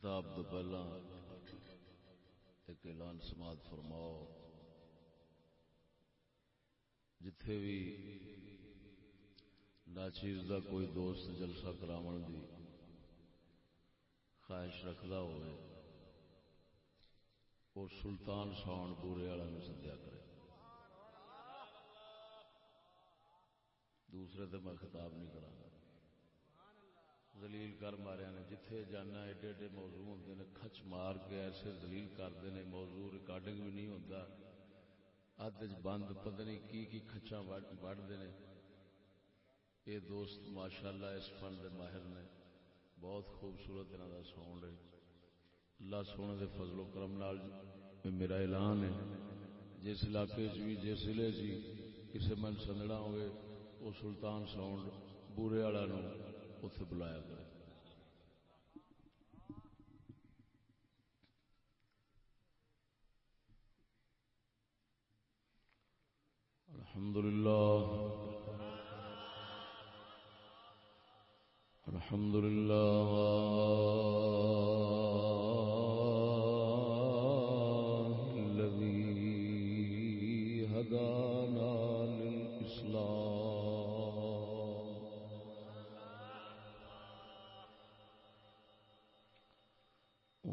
خطاب تو پہلا۔ ایک اعلان سماعت فرماؤ۔ جتھے بھی ناچیز دا کوئی دوست جلسہ کراون دی خواہش رکھدا ہوئے اور سلطان ساؤنڈ پورے والا میں سدیا کرے۔ دوسرے تو میں خطاب نہیں کرا دلیل کر ماریا نے، جتھے جانا، ایڈے ایڈے موضوع ہوتے ہیں کچ مار کے ایسے دلیل کرتے ہیں موضوع ریکارڈنگ بھی نہیں ہوتا ادھ بند، پتہ نہیں کی کی کچا وڑتے ہیں یہ دوست ماشاء اللہ اس فن کے ماہر نے۔ بہت خوبصورت انہوں کا ساؤنڈ ہے۔ اللہ سونے دے فضل و کرم نال میرا اعلان ہے۔ جس علاقے بھی جس ضلع جی کسی من سننا ہوئے وہ سلطان ساؤنڈ بورے والا ਉੱਥੇ ਬੁਲਾਇਆ ਕਰੇ الحمد لله. الحمد لله.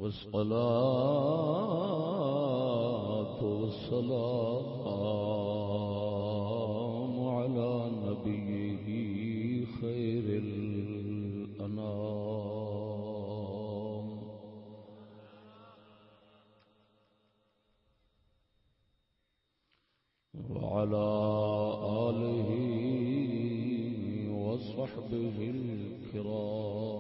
والصلاة والسلام على نبيه خير الأنام. وعلى آله وصحبه الكرام.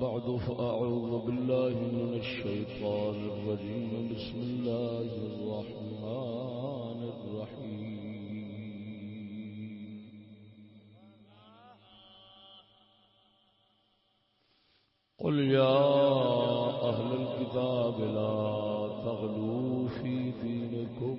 بعد فأعوذ بالله من الشيطان الرجيم. بسم الله الرحمن الرحيم. قل يا أهل الكتاب لا تغلوا في دينكم.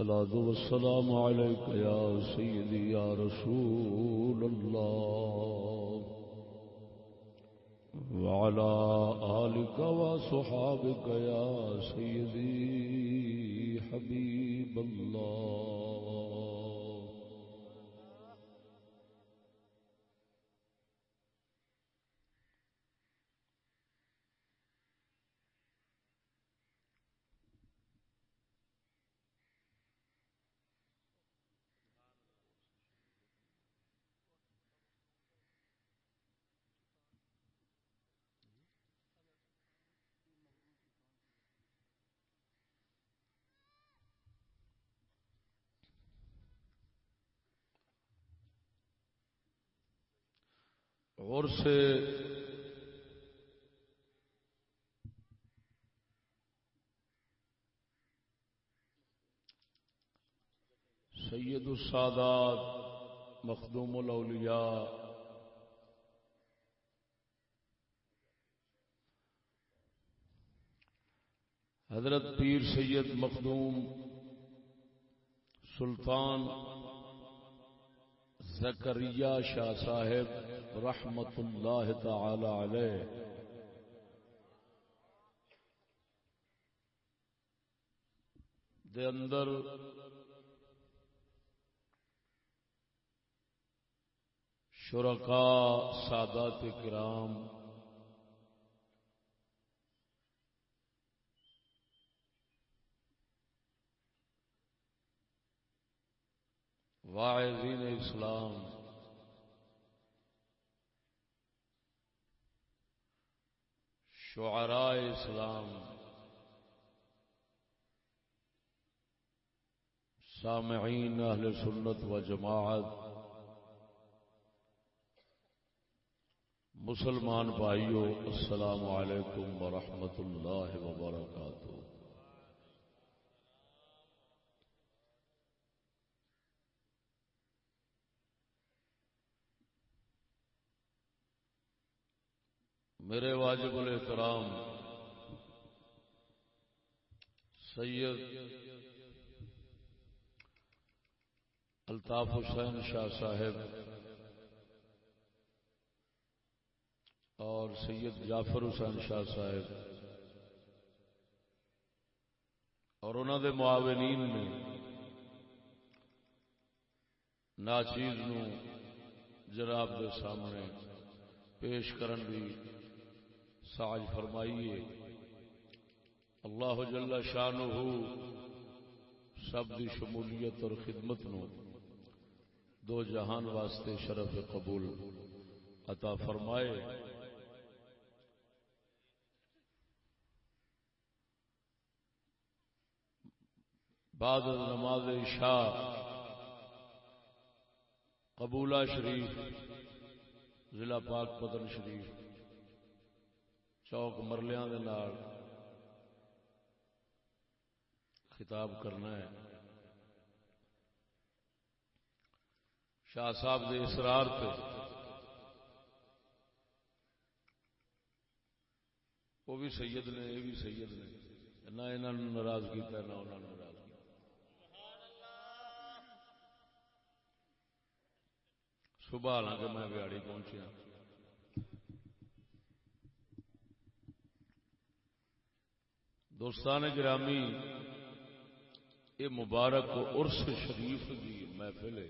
الصلاة والسلام عليك يا سيدي يا رسول الله. وعلى آلك وصحابك يا سيدي حبيب الله. اور سے سید السادات مخدوم الاولیاء حضرت پیر سید مخدوم سلطان زکریا شاہ صاحب رحمت اللہ تعالی علیہ۔ دے اندر شرکا سادات کرام واعظین اسلام۔ شعراء اسلام۔ سامعین اہل سنت و جماعت۔ مسلمان بھائیو، السلام علیکم ورحمۃ اللہ وبرکاتہ۔ میرے واجب الاحترام سید الطاف حسین شاہ صاحب اور سید جعفر حسین شاہ صاحب اور انہوں دے معاونین نے ناچیز نو جناب دے سامنے پیش کرن دی ساج فرمائیے۔ اللہ جل شان سب دی شمولیت اور خدمت نو دو جہان واسطے شرف قبول عطا فرمائے۔ بعد نماز شاہ قبولہ شریف، ضلع پاک پتن شریف۔ چوک مرلیاں دے نال خطاب کرنا ہے شاہ صاحب دے اسرار تے وہ بھی سید نے یہ بھی سید نے نہ انہوں نے ناراض کیا نہ انہوں نے ناراض کیا صبح حالانکہ میں بہاڑی پہنچیا دوستان گرامی، یہ مبارک ارس شریف کی محفل ہے۔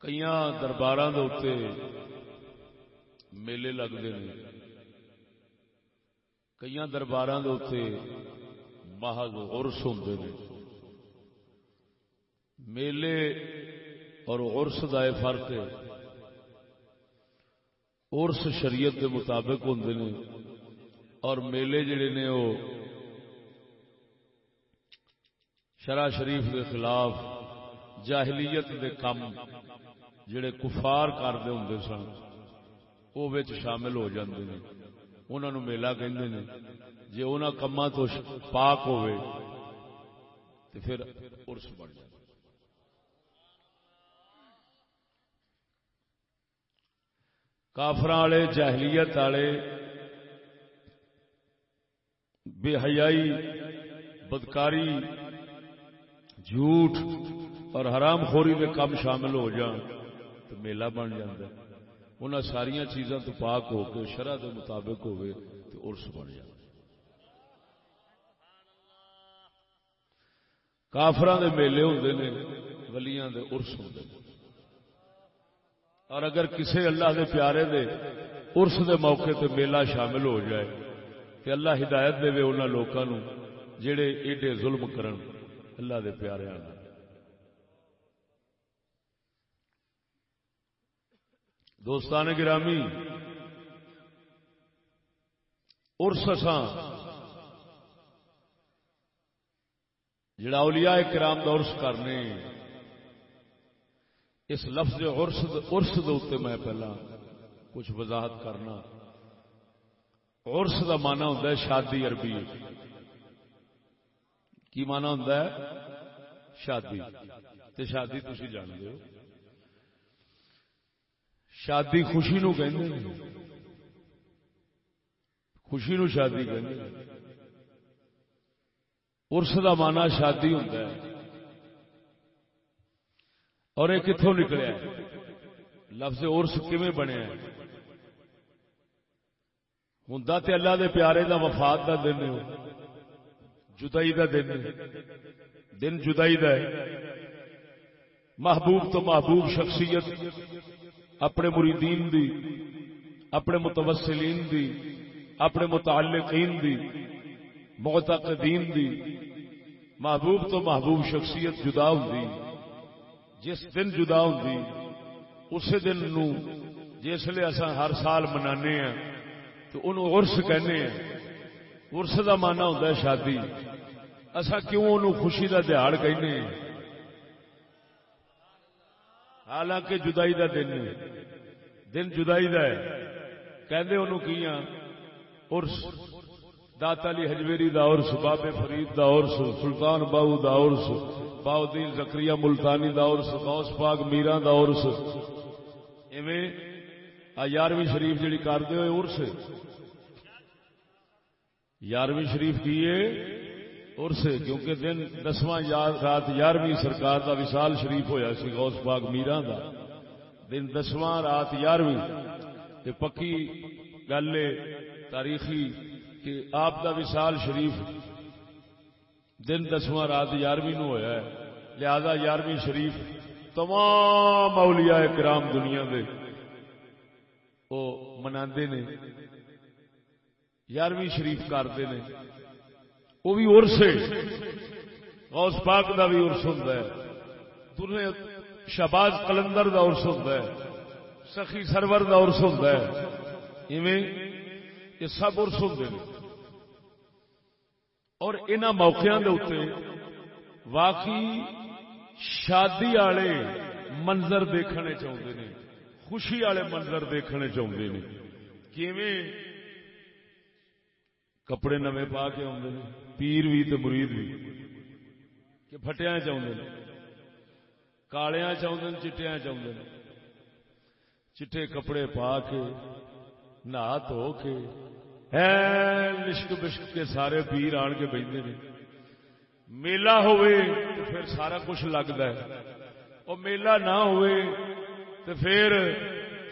کئی دربار میلے لگتے ہیں کئی دربار محض ارس ہوں میلے اور ارس کا فرق ہے۔ ارس شریعت کے مطابق ہوں نے۔ اور میلے جڑے نے وہ شرع شریف کے خلاف جاہلیت کے کام جڑے کفار کرتے ہوں سن وہ شامل ہو جاندے ہیں انہوں میلہ کہندے نے جی ان کما تو پاک ہوئے تو پھر ارس بڑھ جائے۔ کافر والے جہلیت والے، بے حیائی، بدکاری، جھوٹ اور حرام خوری کے کام شامل ہو جان تو میلہ بن جائے ان ساریا چیزوں تو پاک ہو کے شرح کے مطابق ہوئے تو ارس بن جائے کافران دے میلے ہوں نے، ولیاں دے ارس ہوں اور اگر کسی اللہ دے پیارے دے ارس دے موقع تے میلہ شامل ہو جائے کہ اللہ ہدایت دے ان لوگوں جڑے ایڈے ظلم کرن، اللہ دے پیارے آنا دوستان گرامی ارس اساں جڑا اولیاء کرام دا ارس کرنے اس لفظ ارس دے میں پہلا کچھ وضاحت کرنا۔ ارس کا مانا ہوں شادی عربی۔ کی مانا ہوں شادی۔ تے شادی تھی جانتے ہو۔ شادی خوشی نو کہ خوشی نو شادی کہ ارس کا مانا شادی ہوں اور یہ کتوں نکلیا لفظ ارس کیون بنیا ہوں تو اللہ دے پیارے دا وفات دا دن جدائی دا دن دن جدائی دا ہے۔ محبوب تو محبوب شخصیت، اپنے مریدین دی، اپنے متوسلین دی، اپنے متعلقین دی، معتقدین دی۔ محبوب تو محبوب شخصیت جدا ہوں جس دن جدا ہوں اسی دن نو جسے اصا ہر سال منانے ہیں، تو انہوں ارس کہنے ہیں ارس کا مانا ہوتا ہے شادی۔ اصا کیوں انہوں خوشی کا دہاڑ کہنے ہیں؟ حالانکہ جدائی کا دن دن جدائی کا ہے۔ کہندے انہوں کی ارس داتا علی حجویری دا ارس بابے فرید دا ارس سلطان باؤ دا ارس باؤدین زکریہ ملتانی دا ارس غوث پاک میرا دا ارس ایویں یارویں شریف جڑی کرتے ہوئے ارس یارویں شریف کی ارس کیونکہ دن دسواں رات یارویں سرکار دا وشال شریف ہویا سی، غوث پاک میرا دا. دن دسواں رات یارویں. پکی گل تاریخی کہ آپ دا وشال شریف دن دسواں رات یارویں نو ہویا ہے۔ لہذا یارویں شریف تمام اولیاء کرام دنیا دے وہ منا نے، یارویں شریف کرتے ہیں وہ بھی ارس غوث پاک دا بھی ارس ہوں شہباز کلندر دا ارس ہوں سخی سرور دا ارس ہوں ایویں یہ سب ارس ہوں اور ان موقع واقعی شادی والے منظر دیکھنے چاہتے ہیں، خوشی والے منظر دیکھنے چاہتے ہیں۔ کیویں کپڑے نوے پا کے آدھے پیر بھی تو مرید بھی کہ فٹیا چاہتے ہیں کالیا چاہتے ہیں چٹیا چاہتے ہیں۔ چٹے کپڑے پا کے، نہا دھو کے لشک بشک کے سارے پیر آن کے بہتے ہیں میلہ ہوئے تو پھر سارا کچھ لگتا ہے اور میلہ نہ ہوئے تو پھر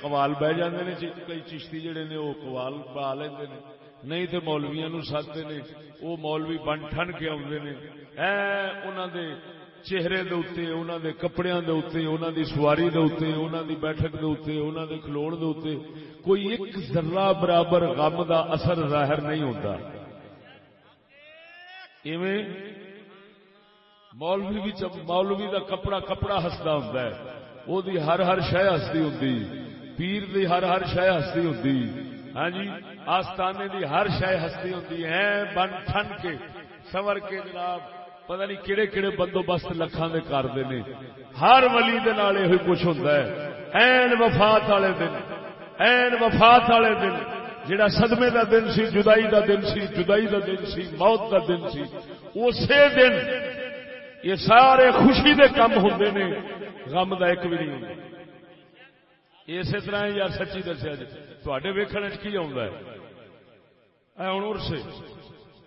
قوال بہ جاندے نے کئی چشتی جڑے نے وہ قوال پا لیندے نے نہیں تو مولویا نو سدتے نے وہ مولوی بن ٹھن کے آدھے نے انہوں دے چہرے دے اتنے انہوں دے کپڑیاں دے انہوں دی سواری دے اتنے انہوں دی بیٹھک دے انہوں دے کھلوڑ دے کوئی ایک ذرہ برابر غم دا اثر ظاہر نہیں ہوتا ایویں مولوی بھی مولوی دا کپڑا کپڑا ہستا ہوتا ہے۔ وہ ہر ہر شہ ہستی ہوں پیر دی ہر ہر شہ ہستی ہوں ہاں جی آستانے دی ہر شہ ہستی ہوں بن ٹھن کے سور کے جناب پتہ نہیں کہڑے کہڑے بندوبست لکھان دے کرتے ہیں ہر ولی دے نال یہ کچھ ہوتا ہے۔ این وفات والے دن این وفات والے دن۔ جڑا صدمے دا دن سی، جدائی دا دن سی، جدائی دا دن سی، موت دا دن سی، اسی دن یہ سارے خوشی دے کم ہوندے نے۔ غم دا ایک بھی نہیں ہوتا اسی طرح یار سچی دسیا جی تے ویکن کی آتا ہے؟ اے ہوں ارس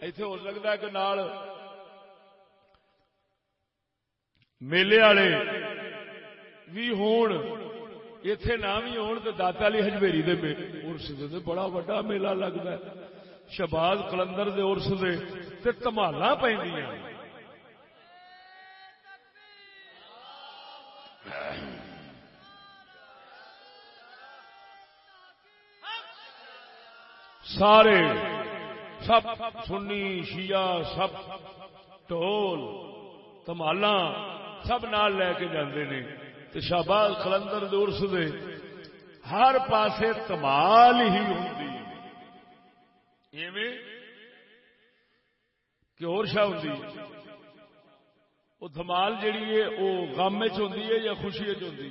اتے ہو سکتا ہے کہ نال میلے والے بھی ہون اتے نہ بھی ہون تو داتا علی ہجویری دے ارس دے بڑا وا میلہ لگتا ہے۔ شباز کلندر دے ارس دے تمالا پہ سارے، سب سنی، شیعہ، سب ٹول تمالا سب نال لے کے جاندے نے۔ تے شہباز خلندر دورس دے ہر پاسے تمال ہی ہوندی ایویں کہ اور شاہ ہوندی وہ دھمال جیڑی ہے وہ غم چی ہے یا خوشی چی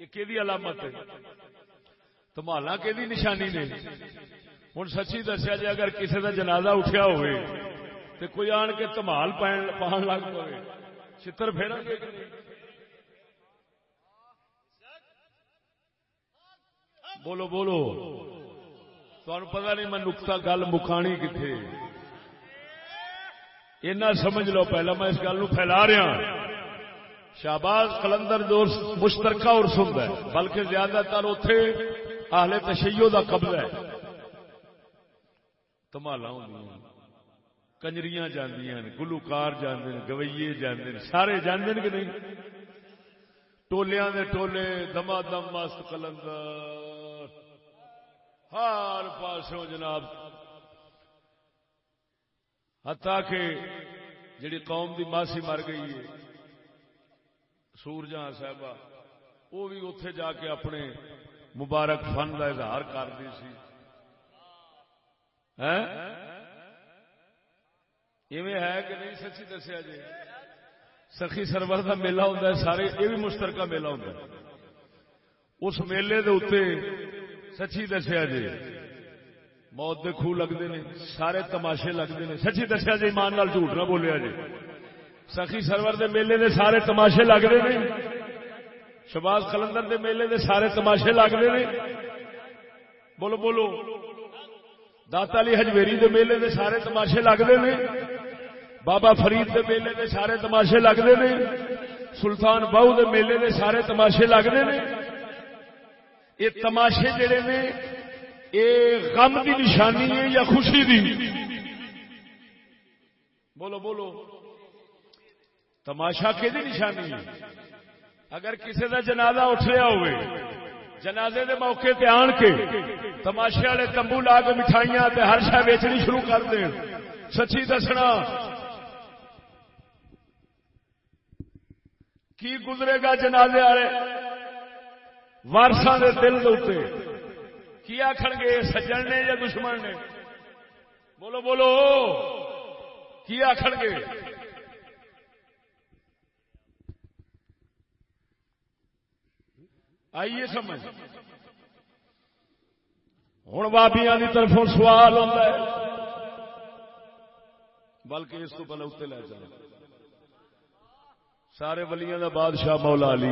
یہ کہ علامت ہے؟ دھمالا کہ نشانی نے؟ ہوں سچی دسیا جی اگر کسی کا جنازہ اٹھیا ہوئے تو کوئی آن کے دمال پان لگ پے چتر پھیرا گے بولو بولو۔ تمہیں پتا نہیں میں نکتا گل مکانی کتنے اینا سمجھ لو، پہلا میں اس گل پھیلا رہا ہاں۔ شہباز کلندر جو مشترکہ اور سنتا ہے، بلکہ زیادہ تر اتے آلے تشیو کا قبضہ ہے۔ تمالا کنجریاں جاندیاں گلوکار جاندے گوئیے جاندے سارے جاندے کہ نہیں ٹولیاں دے ٹولے دما دم مست کلندر ہر پاسوں جناب ہتا کہ جڑی قوم دی ماسی مر گئی ہے سورجاں صاحبہ وہ بھی اتے جا کے اپنے مبارک فن کا اظہار کرتی سی ہے کہ نہیں سچی دسیا جی؟ سخی سرور کا میلہ ہوتا سارے یہ بھی مشترکہ میلہ ہوتا اس میلے دے اتنے سچی دسیا جی؟ موت دے خوہ لگتے ہیں سارے تماشے لگتے ہیں سچی دسیا جی ایمان نال جھوٹ نہ بولیا جی۔ سخی سرور دے میلے دے سارے تماشے لگتے ہیں شباز کلندر دے میلے دے سارے تماشے لگتے ہیں بولو بولو۔ داتا علی ہجویری دے میلے دے سارے تماشے لگتے ہیں۔ بابا فرید دے میلے دے سارے تماشے لگتے ہیں۔ سلطان بہو دے میلے دے سارے تماشے لگتے ہیں۔ یہ تماشے جڑے نے یہ غم دی نشانی ہے یا خوشی دی؟ بولو بولو۔ تماشا کہ نشانی ہے؟ اگر کسی کا جنازہ اٹھ رہا ہوئے جنازے دے موقع تے آن کے تماشے والے تمبو لا کے مٹھائیاں تے ہر شہ ویچنی شروع کر دیں سچی دسنا۔ کی گزرے گا جنازے والے؟ وارسا دے دل دے کی آخر گے؟ سجن نے یا دشمن نے؟ بولو بولو۔ کی آخر گے؟ آئیے سمجھ۔ ہوں بابیا کی طرف سوال ہوتا ہے۔ بلکہ اس کو پہلے اتنے لے جانا سارے ولیاں دا بادشاہ مولا علی۔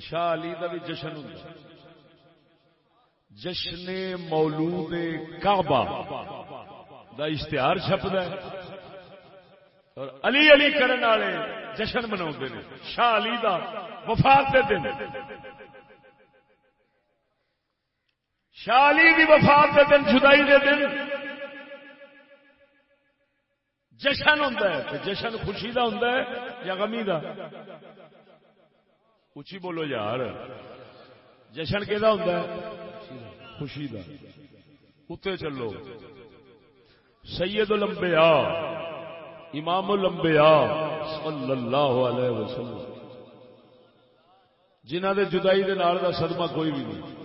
شاہ علی دا بھی جشن ہوں جشن مولود کعبہ دا اشتہار چھپتا ہے۔ اور علی علی کرنے والے جشن منا شاہ علی دا وفات دے دن۔ شاہ علی دی وفات دے دن، جدائی دے دن۔ جشن ہوں جشن خوشی دا ہوں یا غمی دا؟ اچھی بولو یار، جشن کہ ہوں خوشی دا۔ اتنے چلو۔ سید لمبیا امام الانبیاء صلی اللہ علیہ وسلم۔ جنہ دے جدائی دے نال دا صدمہ کوئی بھی نہیں۔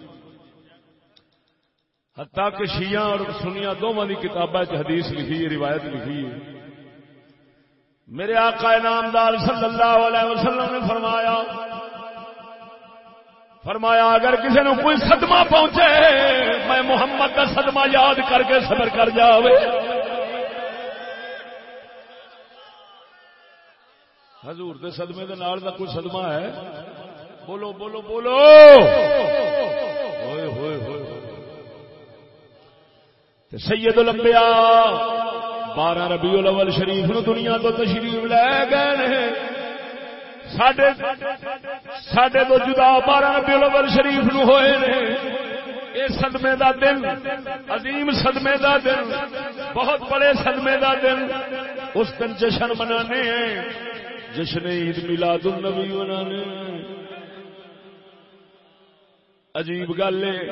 حتیٰ کہ شیعہ اور سنیا دونوں کی کتابیں حدیث لکھی ہے، روایت لکھی ہے۔ میرے آقا نامدار صلی اللہ علیہ وسلم نے فرمایا فرمایا، اگر کسی نے کوئی صدمہ پہنچے، میں محمد کا صدمہ یاد کر کے صبر کر جاوے۔ حضور دے صدمے دے نال دا کوئی صدمہ ہے؟ بولو بولو بولو! ہوئے ہوئے ہوئے سید الانبیاء بارہ ربیع الاول شریف نو دنیا تو تشریف لے گئے سڈے تو جدا بارہ ربیع الاول شریف نو ہوئے نے۔ اے صدمے دا دن، عظیم صدمے دا دن، بہت بڑے صدمے دا دن۔ اس دن جشن منانے ہیں۔ جشن عید میلاد النبی منانے عجیب گل ہے۔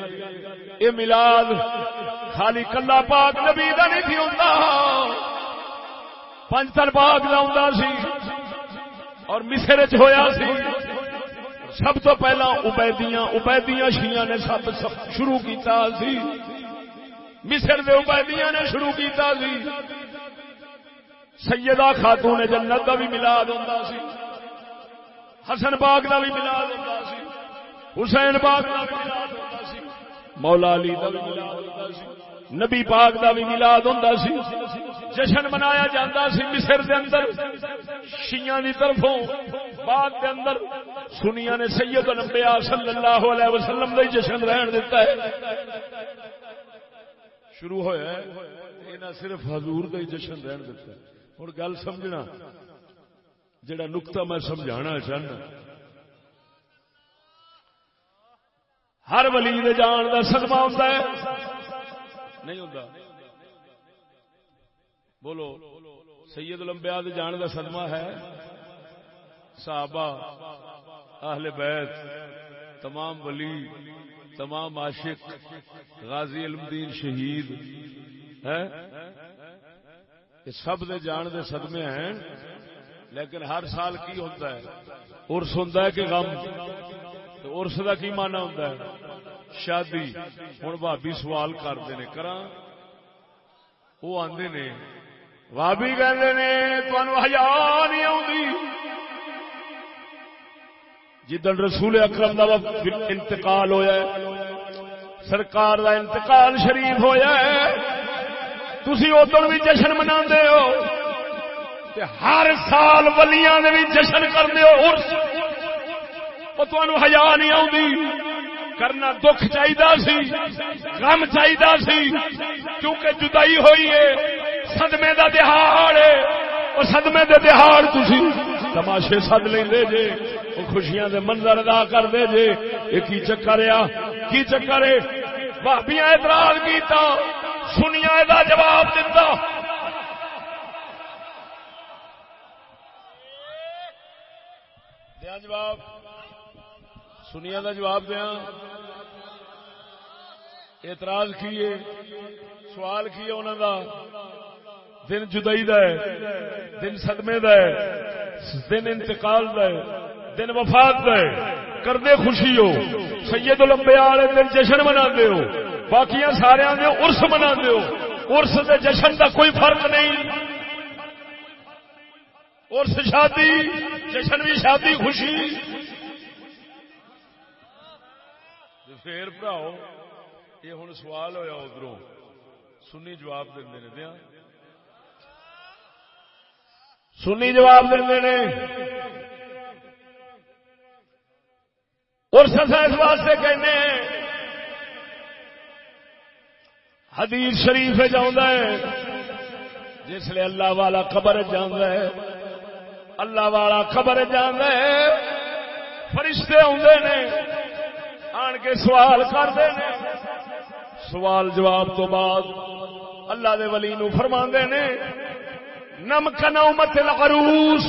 یہ ملاد خالی کلا پاک نبی کا نہیں تھی ہوتا پنچر پاک لا سی۔ اور مصر چ ہویا سی۔ سب تو پہلا ابیدیاں ابیدیاں شیعہ نے سب شروع کیتا سی۔ مصر دے ابیدیاں نے شروع کیتا سی۔ سیدہ خاتون جنت کا بھی ملاد ہوں سی، حسن باغ کا بھی ملاد ہوں سی، حسین باغ کا بھی ملاد ہوں سی، مولا علی کا بھی ملاد ہوں سی، نبی پاک کا بھی ملاد ہوں سی۔ جشن منایا جاتا سی مصر دے اندر، شیعہ دی طرفوں بعد دے اندر۔ سنیا نے سید الانبیاء صلی اللہ علیہ وسلم دا جشن رہن دیتا ہے۔ شروع ہویا ہے یہ صرف حضور دا جشن رہن دیتا ہے۔ ہوں گل سمجھنا۔ جڑا نکتا میں سمجھانا چاہنا۔ ہر ولی جان کا سدما ہوتا ہے۔ نہیں ہوتا بولو، سید لمبیا جان کا سدما ہے۔ صحابہ، اہل بیت، تمام ولی، تمام عاشق، غازی علم دین شہید ہے یہ سب دے جان دے صدمے ہیں، لیکن ہر سال کی ہوتا ہے؟ ارس ہوتا ہے کہ غم؟ تو ارس کا کی مانا ہوتا ہے؟ شادی۔ ہوں بھابی سوال کرتے ہیں کرا وہ آدھے نے بھابی کہتے نے تمہیں ہزار نہیں آتی جدن رسول اکرم کا انتقال ہویا ہے، سرکار کا انتقال شریف ہویا ہے تھی ادھر بھی جشن منا ہو ہر سال ولیاں نے بھی جشن کرتے ہو وہ تمہیں نہیں آتی کرنا دکھ چاہیے سی، غم چاہیے سی۔ کیونکہ جدائی ہوئی ہے سدمے کا دہاڑ وہ سدمے کے دہاڑ تھی تماشے سد لیں جے وہ خوشیاں دے منظر ادا کر دے جے۔ یہ کی چکر آ، کی چکر ہے؟ بھابیاں اعتراض کیتا۔ سنیا دا جواب دیتا دیا جواب۔ سنیا دا جواب دیا۔ اعتراض کیے۔ سوال کیے انہوں دا۔ دن جدائی دا ہے۔ دن صدمے دا ہے۔ دن انتقال دا ہے۔ دن وفات دا ہے۔ کردے خوشی ہو۔ سید الانبیاء والے دن جشن منا ہو۔ باقی سارے ارس منا ہو۔ ارس دے جشن دا کوئی فرق نہیں۔ ارس شادی، جشن بھی شادی خوشی۔ پھر بھراؤ، یہ ہوں سوال ہوا ادھر سنی جواب دے دیا۔ سنی جواب دے اور سسا اس واسطے کہنے حدیث شریف جانا ہے جس لیے اللہ والا خبر جانا ہے اللہ والا خبر جانا ہے فرشتے آدھے نے۔ آن کے سوال کرتے ہیں سوال جواب تو بعد اللہ دے ولی نو فرما نے۔ نم کنومت العروس۔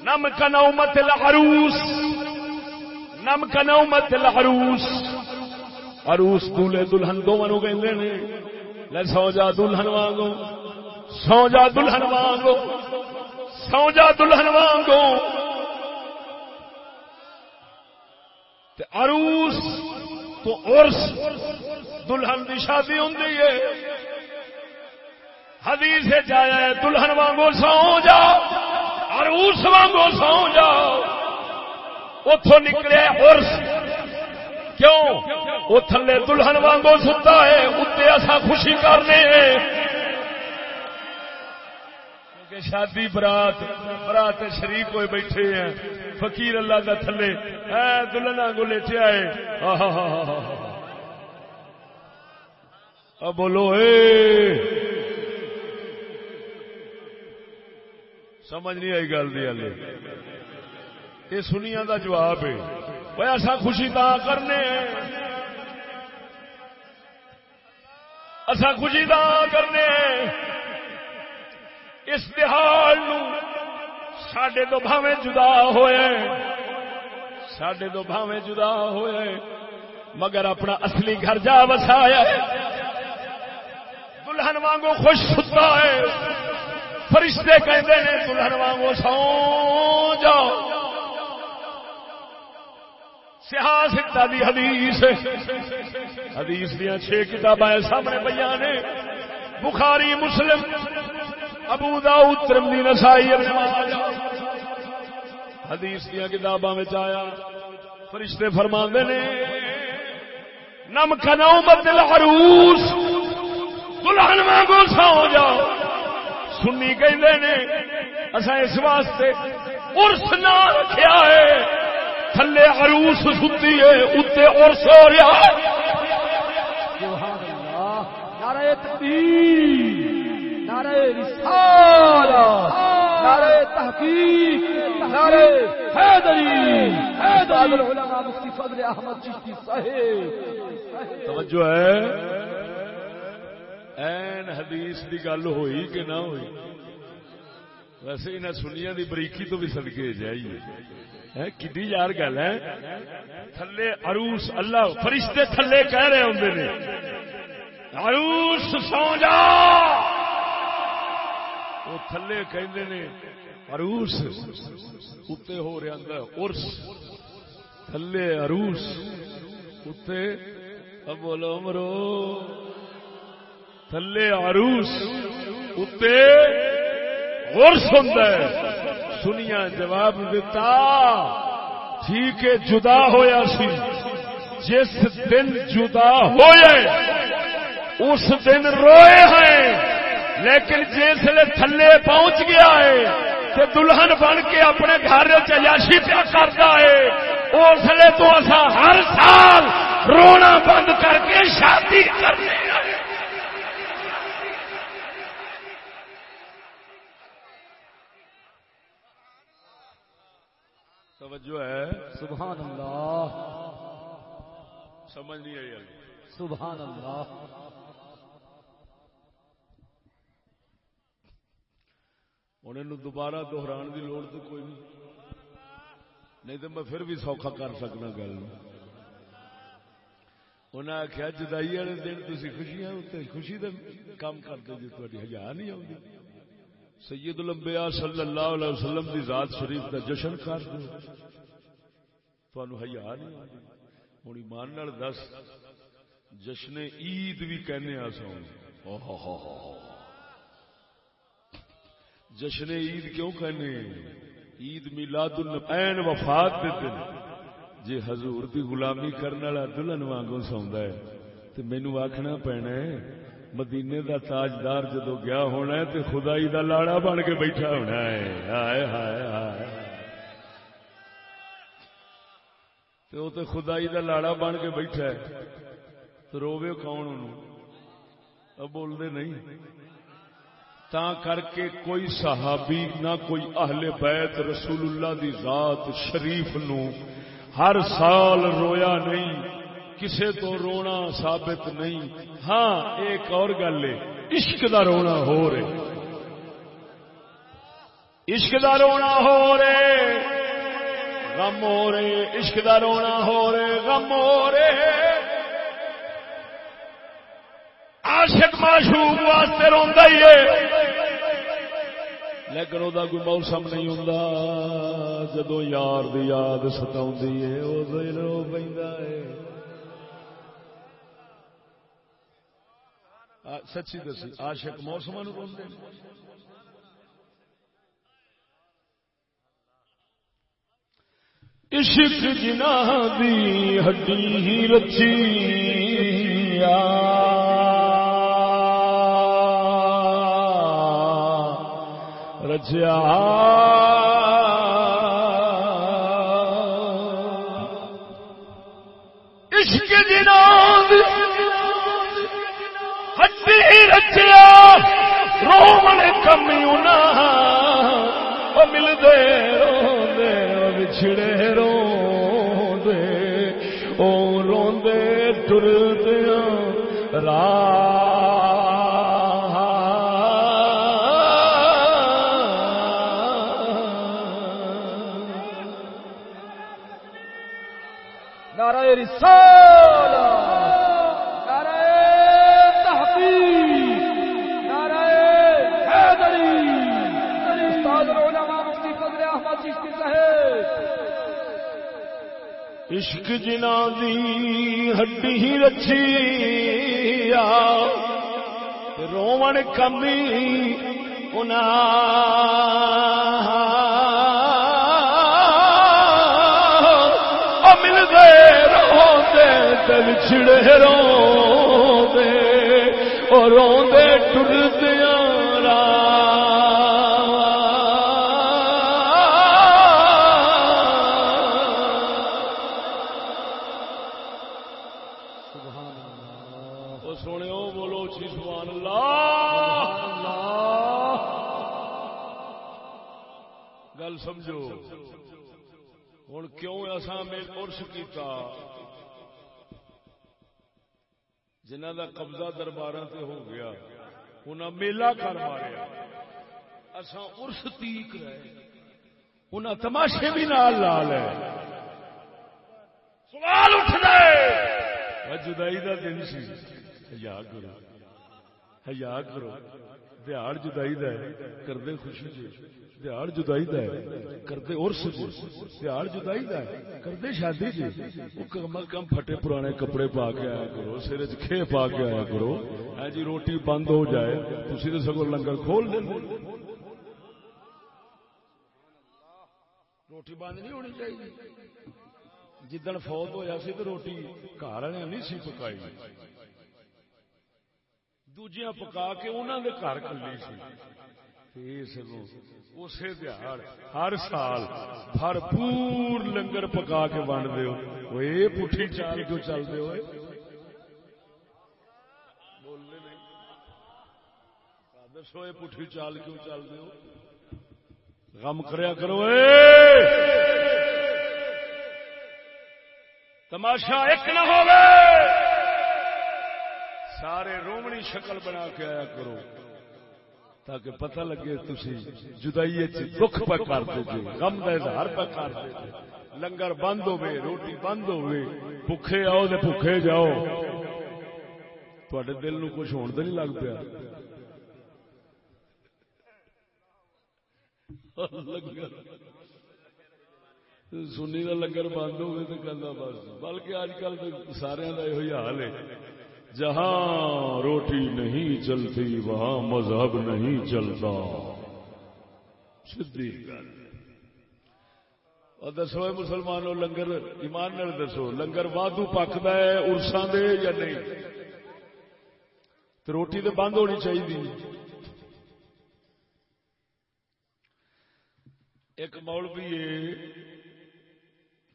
نم کنومت العروس۔ نم کنومت العروس۔ عروس دولے دلہن دونوں کہندے نے، لے سو جا دلہن وانگو سو جا دلہن وانگو سو جا دلہن وانگو۔ عروس تو عرس دلہن کی شادی ہوں حدیث جایا ہے، دلہن وانگو سو جا عروس وانگو سو جا اتو نکلے عرس۔ کیوں؟ وہ تھلے دلہن وانگو ستا ہے اتنے ایسا خوشی کرنے شادی برات برات شریک ہوئے بیٹھے ہیں۔ فقیر اللہ کا تھلے۔ دلہن کو لیٹے آئے۔ اب بولو، اے۔ سمجھ نہیں آئی گل دی ہلے۔ یہ سنیا دا جواب ہے۔ وہ ایسا خوشی تا کرنے ایسا خوشی تا کرنے اس تہار سڈے تو بھاوے جدا ہوئے سڈے تو بھاوے جدا ہوئے مگر اپنا اصلی گھر جا وسایا دلہن وانگو خوش ستا ہے فرشتے کہتے ہیں دلہن وانگو سو جاؤ سیاست دی حدیث۔ حدیث دیا چھ کتابیں سامنے پہ نے۔ بخاری، مسلم، ابو داؤد، ترمذی، نسائی، ابن ماجہ۔ حدیث دیا کتاباں وچ آیا، فرشتے فرماندے نے، نم کنومت العروس، دلہن وانگو سو جاؤ۔ سنی کہندے نے اسا اس واسطے عرس نہ رکھیا ہے۔ تھلے عروس ستی ہے اوتے عرس ہو رہا نعرہ تکبیر نعرہ رسالہ نعرہ تحقیق نعرہ حیدری۔ حیدر العلماء مفتی فضل احمد چشتی صحیح توجہ ہے۔ این حدیث دی گل ہوئی کہ نہ ہوئی؟ ویسے انہیں سنیا دی بریکی تو بھی صدقے جائیے۔ کڈی یار گل ہے؟ تھلے عروس اللہ فرشتے تھلے کہہ رہے ہوں نے۔ عروس سو جا! وہ تھلے کہندے نے، عروس اتنے ہو رہا اندر ارس تھلے عروس اتنے اب بولو امرو تھلے عروس اتنے ارس ہوں سنیا جواب دیتا، ٹھیک ہے، جدا ہویا سی۔ جس دن جدا ہوئے، اس دن روئے ہیں۔ لیکن جسے تھلے پہنچ گیا ہے تو دلہن بن کے اپنے گھر چیاشی پیا کرتا ہے۔ اس لیے تو اصا ہر سال رونا بند کر کے شادی کرنے آئے توجہ ہے۔ سبحان اللہ۔ سمجھ نہیں آئی سبحان اللہ۔ ہوں دوبارہ دہران کی لوڑ تو کوئی نہیں۔ نہیں تو میں پھر بھی سوکھا کر سکنا گل انہیں آخیا جدائی والے دن تھی خوشیاں خوشی کا کام کرتے جی تاری ہزار نہیں آؤں سید الانبیاء صلی اللہ علیہ وسلم دی ذات شریف کا جشن کر دو۔ ہزار نہیں ہوں ایمان دس۔ جشن عید بھی کہنے آ سو جشن عید کیوں کہنے؟ عید میلاد النبین وفات دے دن۔ جی حضور دی غلامی کرنے والا دلہن وانگو سوندا ہے، تے مینوں آکھنا پینا ہے مدینے دا تاجدار جدو گیا ہونا ہے تے خدائی دا لاڑا بن کے بیٹھا ہونا ہے۔ ہائے ہائے ہائے۔ تے وہ تے خدائی دا لاڑا بن کے بیٹھا ہے۔ تو روے کون انہوں؟ اب بول دے نہیں۔ تا کر کے کوئی صحابی نہ کوئی اہل بیت رسول اللہ دی ذات شریف نو ہر سال رویا نہیں۔ کسے تو رونا ثابت نہیں۔ ہاں ایک اور گل ہے، عشق دا رونا ہو رہے۔ عشق دا رونا ہو رہے، غم ہو رہے۔ عشق دا رونا ہو رہے، غم ہو رہے۔ عاشق معشوق واسطے روندا ہی ہے۔ لیکن وہ کوئی موسم نہیں ہوں جدو یار دی یاد ستا ہے رو پہ سچی دسی آشک موسم عشق جنا دی ہڈی رچی رچیا عشق جنا ہڈی رومن کمی مل دے رو دے بچھڑے رو دے او رو روندے ٹردیا رات عشق جنا دی ہڈی ہی رچی رومن کمی انہاں بچھڑے رو دے اور روندے ٹردیا جنہ دا قبضہ دربار سے ہو گیا۔ انہاں میلہ کر ماریا۔ اساں ارس تیک رہے۔ انہاں تماشے بھی نال لا لے۔ سوال اٹھ گئے جدائی دا دن سی۔ یا کرو۔ حیا کرو۔ دیہڑ جدائی دا ہے کردے خوشی جی دیہڑ جدائی دا ہے کردے عرس جی دیہڑ جدائی دا ہے کردے شادی جی وہ کم کم پھٹے پرانے کپڑے پا کے آیا کرو سر چھ پا کے آیا کرو ہے جی روٹی بند ہو جائے تھی تو سگو لنگر کھول دیں روٹی بند نہیں ہونی چاہیے جدن فوت ہویا سی تو روٹی گھر والے نہیں سی پکائی دوجیاں پکا کے انہوں نے گھر کلی سی اسی دیہڑ ہر سال بھرپور لنگر پکا کے ونڈ دو وہ یہ پٹھی چال کیوں چلتے ہوئے بولنے نہیں دسو یہ پٹھی چال کیوں چلتے ہو غم کریا کرو اے تماشا ایک نہ ہوگا سارے رومنی شکل بنا کے آیا کرو، تاکہ پتہ لگے تھی جدائی دکھ پہ کرتے جی غم کا اظہار پہ کرتے جی لنگر بند ہوئے، روٹی بند ہوئے بھوکے آؤ تو بھوکے جاؤ۔ تے دل نو کچھ ہون تو نہیں لگ پیا۔ سنی کا لنگر بند ہوئے تو کہنا بس، بلکہ اج کل سارے کا یہ حال ہے۔ جہاں روٹی نہیں چلتی، وہاں مذہب نہیں چلتا۔ سدھی گل۔ دسو مسلمانوں، لنگر ایمان نال دسو، لنگر وادو پکتا ہے ارساں دے یا نہیں؟ تو روٹی تو بند ہونی چاہیے۔ ایک مولوی ہے،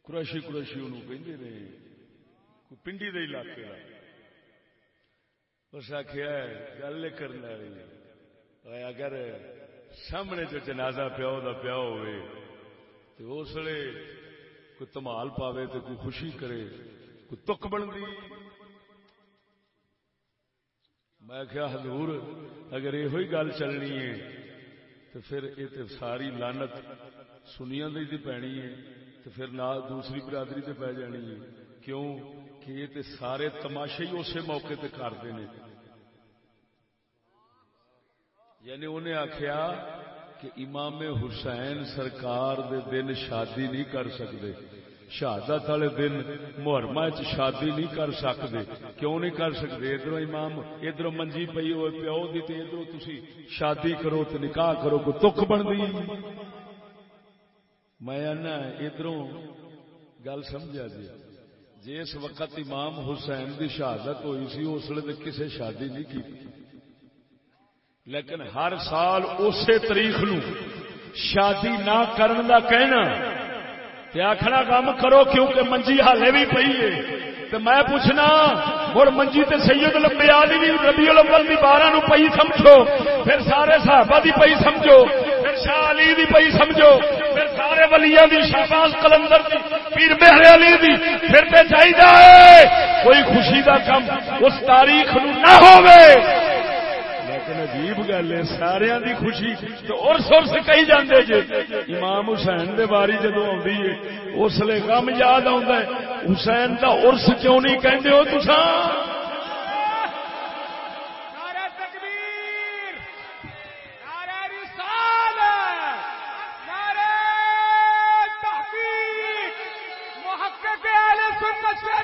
قریشی قریشی انہوں کہندے نے پنڈی دے علاقے کا اس آخیا گل کرنے والی اگر سامنے جو جنازہ پیو دا پیا ہوئے تو اس لیے کوئی تمال پاوے تو کوئی خوشی کرے، کوئی تک بن دی۔ میں کیا حضور، اگر یہ گل چلنی ہے تو پھر یہ تو ساری لانت سنیا دی پینی ہے تو پھر نہ دوسری برادری تے پی جانی ہے۔ کیوں؟ کہ تے سارے تماشے ہی اسی موقع تے کرتے ہیں یعنی انہیں آخیا کہ امام حسین سرکار دے دن شادی نہیں کر سکتے شہادت والے دن محرم شادی نہیں کر سکتے کیوں نہیں کر سکتے ادھر امام ادھر منجی پی ہوئے پیو دی ادھر تھی شادی کرو تو نکاح کرو کو تک بنتی؟ میں ادھر گل سمجھا جی۔ جس وقت امام حسین دی شہادت ہوئی سی، اس لیے کسی شادی نہیں کی۔ لیکن ہر سال اسی تاریخ نو شادی نہ کرن دا کہنا تے آخنا کام کرو کیونکہ منجی ہالے بھی پئی ہے۔ تے میں پوچھنا اور منجی تے سید لمبے آدھی بھی ربی الاول دی بارہ نو پئی سمجھو، پھر سارے صحابہ دی پئی سمجھو، پھر شاہ علی دی پئی سمجھو۔ پھر ولیاں دی، شہباز قلندر دی، پیر بہر علی دی، پھر تے چاہیے کوئی خوشی دا کم اس تاریخ نو نہ ہوئے لیکن عجیب گل ہے سارا دی خوشی تو ارس ارس کہی جاندے جے۔ امام حسین دے باری جدو آدھی ہے، اس لیے غم یاد آتا ہے۔ حسین دا ارس کیوں نہیں کہندے ہو تسا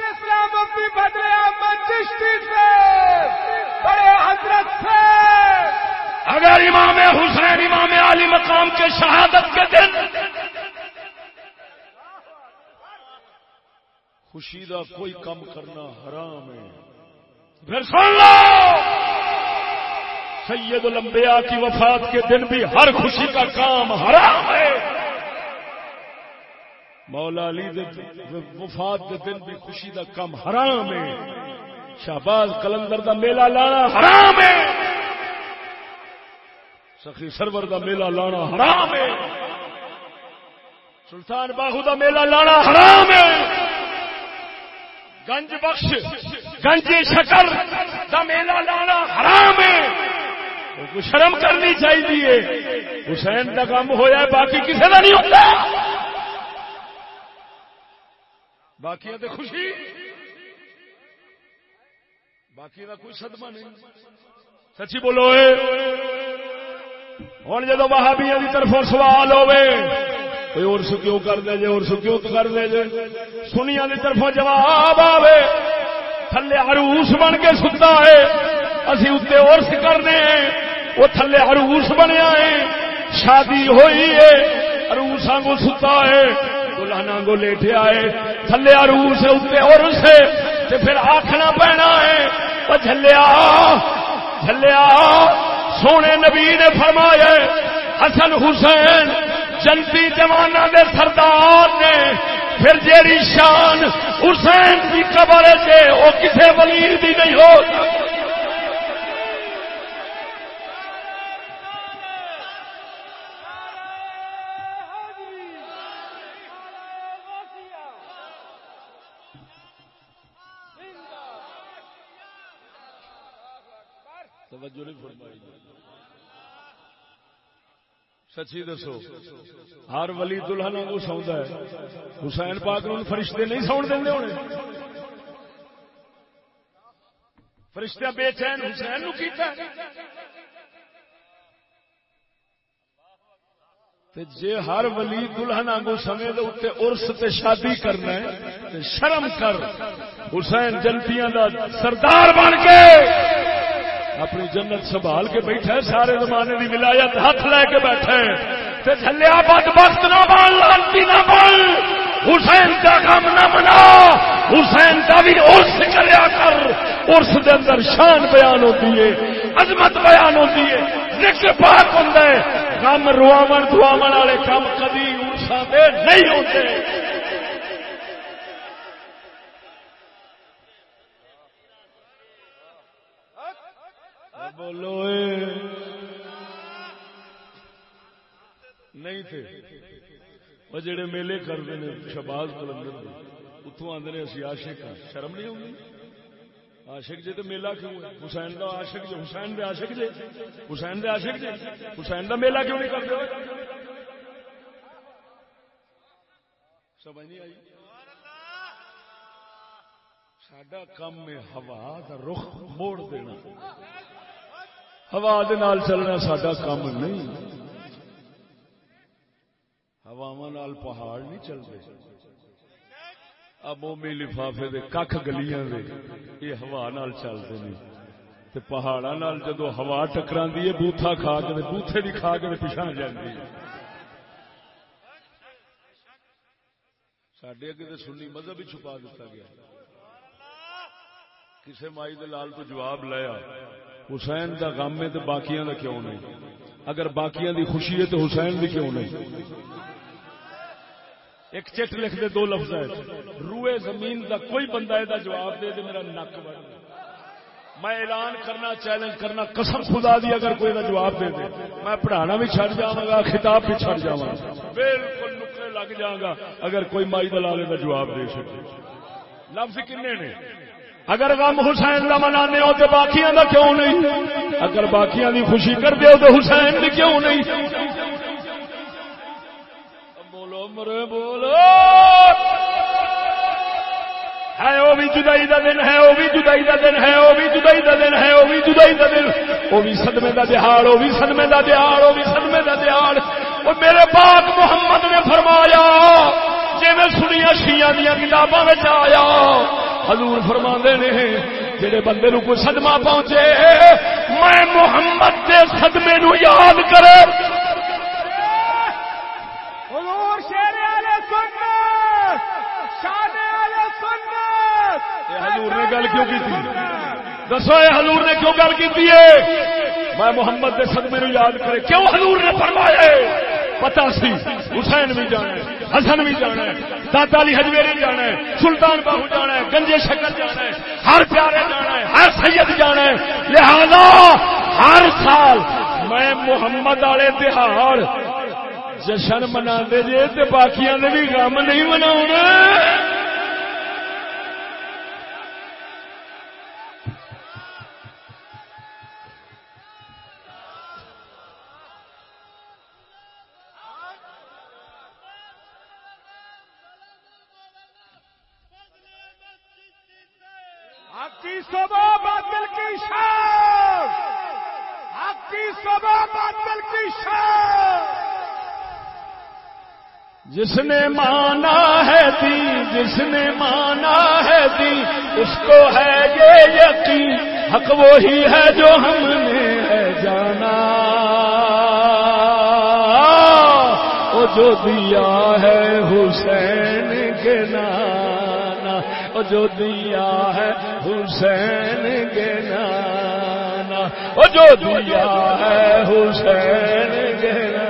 اسلام اپنی بدلے احمد چشتی سے بڑے حضرت سے اگر امام حسین امام مقام کے شہادت کے دن خوشی دا کوئی کم کرنا حرام ہے۔ پھر سن لو سید الانبیاء کی وفات کے دن بھی ہر خوشی کا کام حرام ہے۔ مولا علی دے وفات کے دن بھی خوشی دا کم حرام ہے۔ شہباز کلندر دا میلہ لانا حرام ہے۔ سخی سرور دا میلہ لانا حرام ہے۔ سلطان باہو دا میلہ لانا حرام ہے۔ گنج بخش، گنج شکر دا میلہ لانا حرام ہے۔ شرم کرنی چاہیے۔ حسین کا کام ہوا باقی کسی کا نہیں ہوتا۔ باقی تے خوشی۔ باقی کا کوئی صدمہ نہیں۔ سچی بولو اے۔ ہوں جدو بہابیا کی طرفوں سوال ہوے کوئی ارس کیوں کر دے جے ارس کیوں کر دے جے؟ سنیا کی طرفوں جواب آوے، تھلے عروس بن کے ستا ہے، اسی اتنے ارس کرنے ہیں، وہ تھلے عروس بنیا ہے، شادی ہوئی ہے عروساں کو ستا ہے دلہنا کو لیٹیا ہے، تھلے عروس اتنے ارس ہے، تے پھر آخنا پینا ہے وہ جھلیا جھلیا سونے نبی نے فرمایا، حسن حسین جنتی جوانا دے سردار نے، پھر جیڑی شان حسین کی قبر سے وہ کسے ولیل بھی نہیں ہو توجہ نہیں سچی دسو۔ ہر ولی دلہن کو سوندا ہے۔ حسین پاک نو فرشتے نہیں سون دیں ہونے۔ فرشتہ بے چین حسین نو کیتا تے جے ہر ولی دلہن آنگو سمے دے اتنے ارس تے شادی کرنا ہے، تے شرم کر۔ حسین جنتیاں دا سردار بن کے اپنی جنت سنبھال کے بیٹھا ہے، سارے زمانے کی ولایت ہاتھ لے کے بیٹھے تے جھلیا بد وقت نہ بن، لانتی نہ بن۔ حسین کا کام نہ بنا۔ حسین کا بھی ارس کریا کر۔ ارس دے اندر شان بیان ہوتی ہے، عظمت بیان ہوتی ہے۔ ذکر پاک ہوں کم رواو دعاو والے کام کبھی ارسا دے نہیں ہوتے۔ بولو نہیں تھے۔ وہ جڑے میلے کرتے ہیں شباز کلندر اتوں آدھے اسی آشک ہاں۔ شرم نہیں ہوگی آشک جی تو میلہ کیوں ہے؟ حسین کا آشک جی حسین دے آشک جی حسین دے آشک جی حسین کا میلہ کیوں نہیں کرتے؟ سمجھ نہیں آئی؟ سڈا کم ہے ہوا کا رخ موڑ دینا۔ ہوا نال چلنا سڈا کام نہیں۔ ہواوا نال پہاڑ نہیں چلتے۔ اب مومی لفافے دے کھ گلیاں دے یہ ہوا نال چلتے نہیں۔ تے پہاڑا نال جدو ہوا ٹکرا ہے، بوتھا کھا کے بوتھے دی کھا کے پچھا جاتی سڈے اگے تو سنی مذہب ہی چھپا دیتا گیا۔ کسے مائی دے لال تو جواب لیا حسین دا غم ہے تو باقیاں دا کیوں نہیں؟ اگر باقیاں دی خوشی ہے تو حسین دی کیوں نہیں؟ ایک چٹ لکھ دے دو لفظ ہے۔ روئے زمین دا کوئی بندہ دا جواب دے دے میرا نک بڑھ۔ میں اعلان کرنا، چیلنج کرنا، قسم خدا دی اگر کوئی دا جواب دے دے۔ میں پڑھانا بھی چھڑ جاؤں گا، خطاب بھی چھڑ جاؤں گا۔ بالکل نکلے لگ جاؤں گا، اگر کوئی مائی دلالے دا جواب دے سکے۔ لفظ کنے نے؟ اگر غم حسین کا منا ہو تو باقیاں کا کیوں نہیں؟ اگر باقیاں کی خوشی کر دو تو حسین کی کیوں نہیں؟ بولو مرے بولو۔ ہے وہ بھی جدائی کا دن، ہے وہ بھی جدائی کا دن، ہے وہ بھی جدائی کا دن، ہے وہ بھی جدائی کا دن۔ وہ بھی سدمے کا دہاڑ وہ بھی سدمے کا دہاڑ وہ بھی سدمے کا دہاڑ۔ وہ میرے پاک محمد نے فرمایا جی میں سنیا شیا دیا کتابوں میں آیا حضور فرما نے جڑے بندے نو کوئی صدمہ پہنچے میں محمد کے صدمے نو یاد کرے۔ حضور شیر والے سنت شان والے سنت۔ حضور نے گل کیوں کی تھی؟ دسو یہ حضور نے کیوں گل کی میں محمد کے صدمے نو یاد کرے۔ کیوں حضور نے فرمایا پتا سی، حسین بھی جانا ہے، حسن بھی جانا ہے، دادا علی ہجویری جانا ہے، سلطان باہو جانا ہے، گنجے شکر جانا ہے، ہر پیارے جانا ہے، ہر سید جانا ہے۔ لہذا ہر سال میں محمد والے تہار جشن منا جے باقیاں نے بھی غم نہیں منا جس نے مانا ہے دی جس نے مانا ہے دی اس کو ہے یہ یقین، حق وہی ہے جو ہم نے ہے جانا۔ وہ جو دیا ہے حسین کے نانا، وہ جو دیا ہے حسین کے نانا، وہ جو دیا ہے حسین کے نانا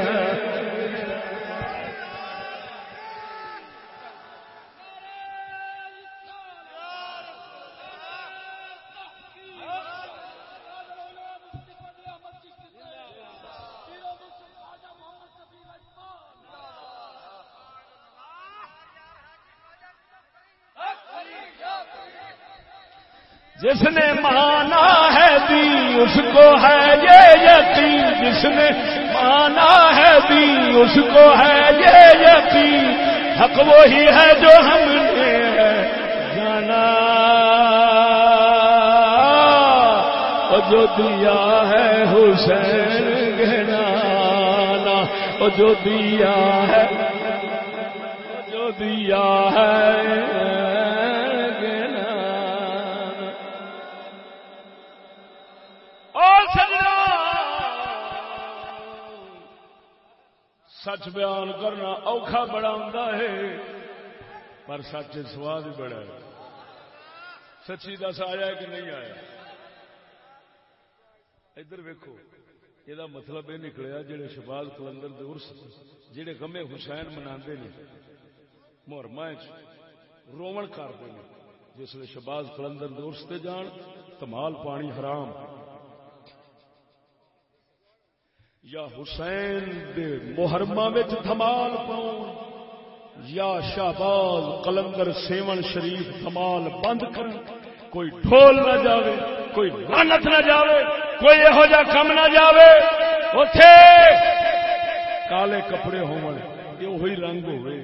جس نے مانا ہے دی اس کو ہے یہ یقین۔ جس نے مانا ہے دی اس کو ہے یہ یقین۔ حق وہی ہے جو ہم نے جانا۔ اور جو دیا ہے حسین گہنانا اور جو دیا ہے جو دیا ہے سچ بیان کرنا اوکھا بڑا ہوں ہے، پر سچ سواد ہی بڑا ہے۔ سچی دس آیا کہ نہیں آیا؟ ادھر ویکو یہ مطلب یہ نکلیا جہے شباز کلندر دے عرس جہے غمے حسین منا محرما رومن کرتے ہیں جس نے شباز کلندر دے عرس تے جان تمال پانی حرام۔ یا حسین دے محرما دھمال پاؤ یا شہباز کلندر سیون شریف دھمال بند کر کوئی ڈھول نہ جاوے، کوئی لانت نہ جاوے، کوئی یہو جا کم نہ جاوے۔ اتے کالے کپڑے ہوئی رنگ ہوئے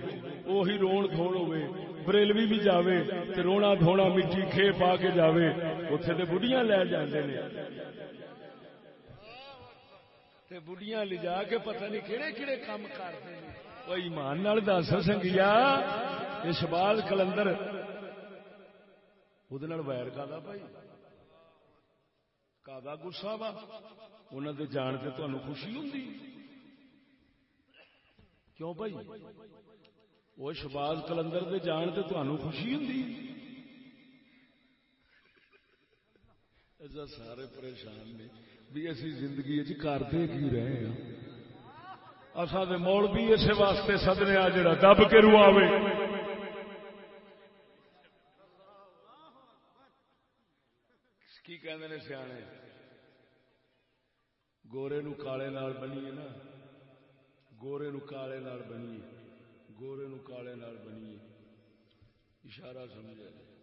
وہی رون دھوڑ ہوئے بریلوی بھی جاوے تے رونا دھونا مٹی کھے پا کے جاوے اتے تو بڑھیاں لے جاندے نے۔ تے بڑھیاں لے جا کے پتہ نہیں کہڑے کہڑے کام کرتے ہیں۔ وہ ایمان نال دس سنگیا، یہ شبال کلندر۔ وہ ویر کا بھائی؟ کا گسا وا؟ انہوں نے جان کے تمہیں خوشی ہوں کیوں بھائی؟ وہ شباز کلندر دے جان سے تمہیں خوشی ہوں سارے پریشان نے۔ بھی اسی زندگی کرتے کی رہے ہیں؟ اصا دے مول بھی اسے واسطے سدنے آ جڑا دب کے رو آوے۔ کی کہندے نے سیانے؟ گورے نو کالے نال بنیے نا۔ گورے نو کالے نال بنیے گورے نو کالے نال بنیے اشارہ سمجھا جائے۔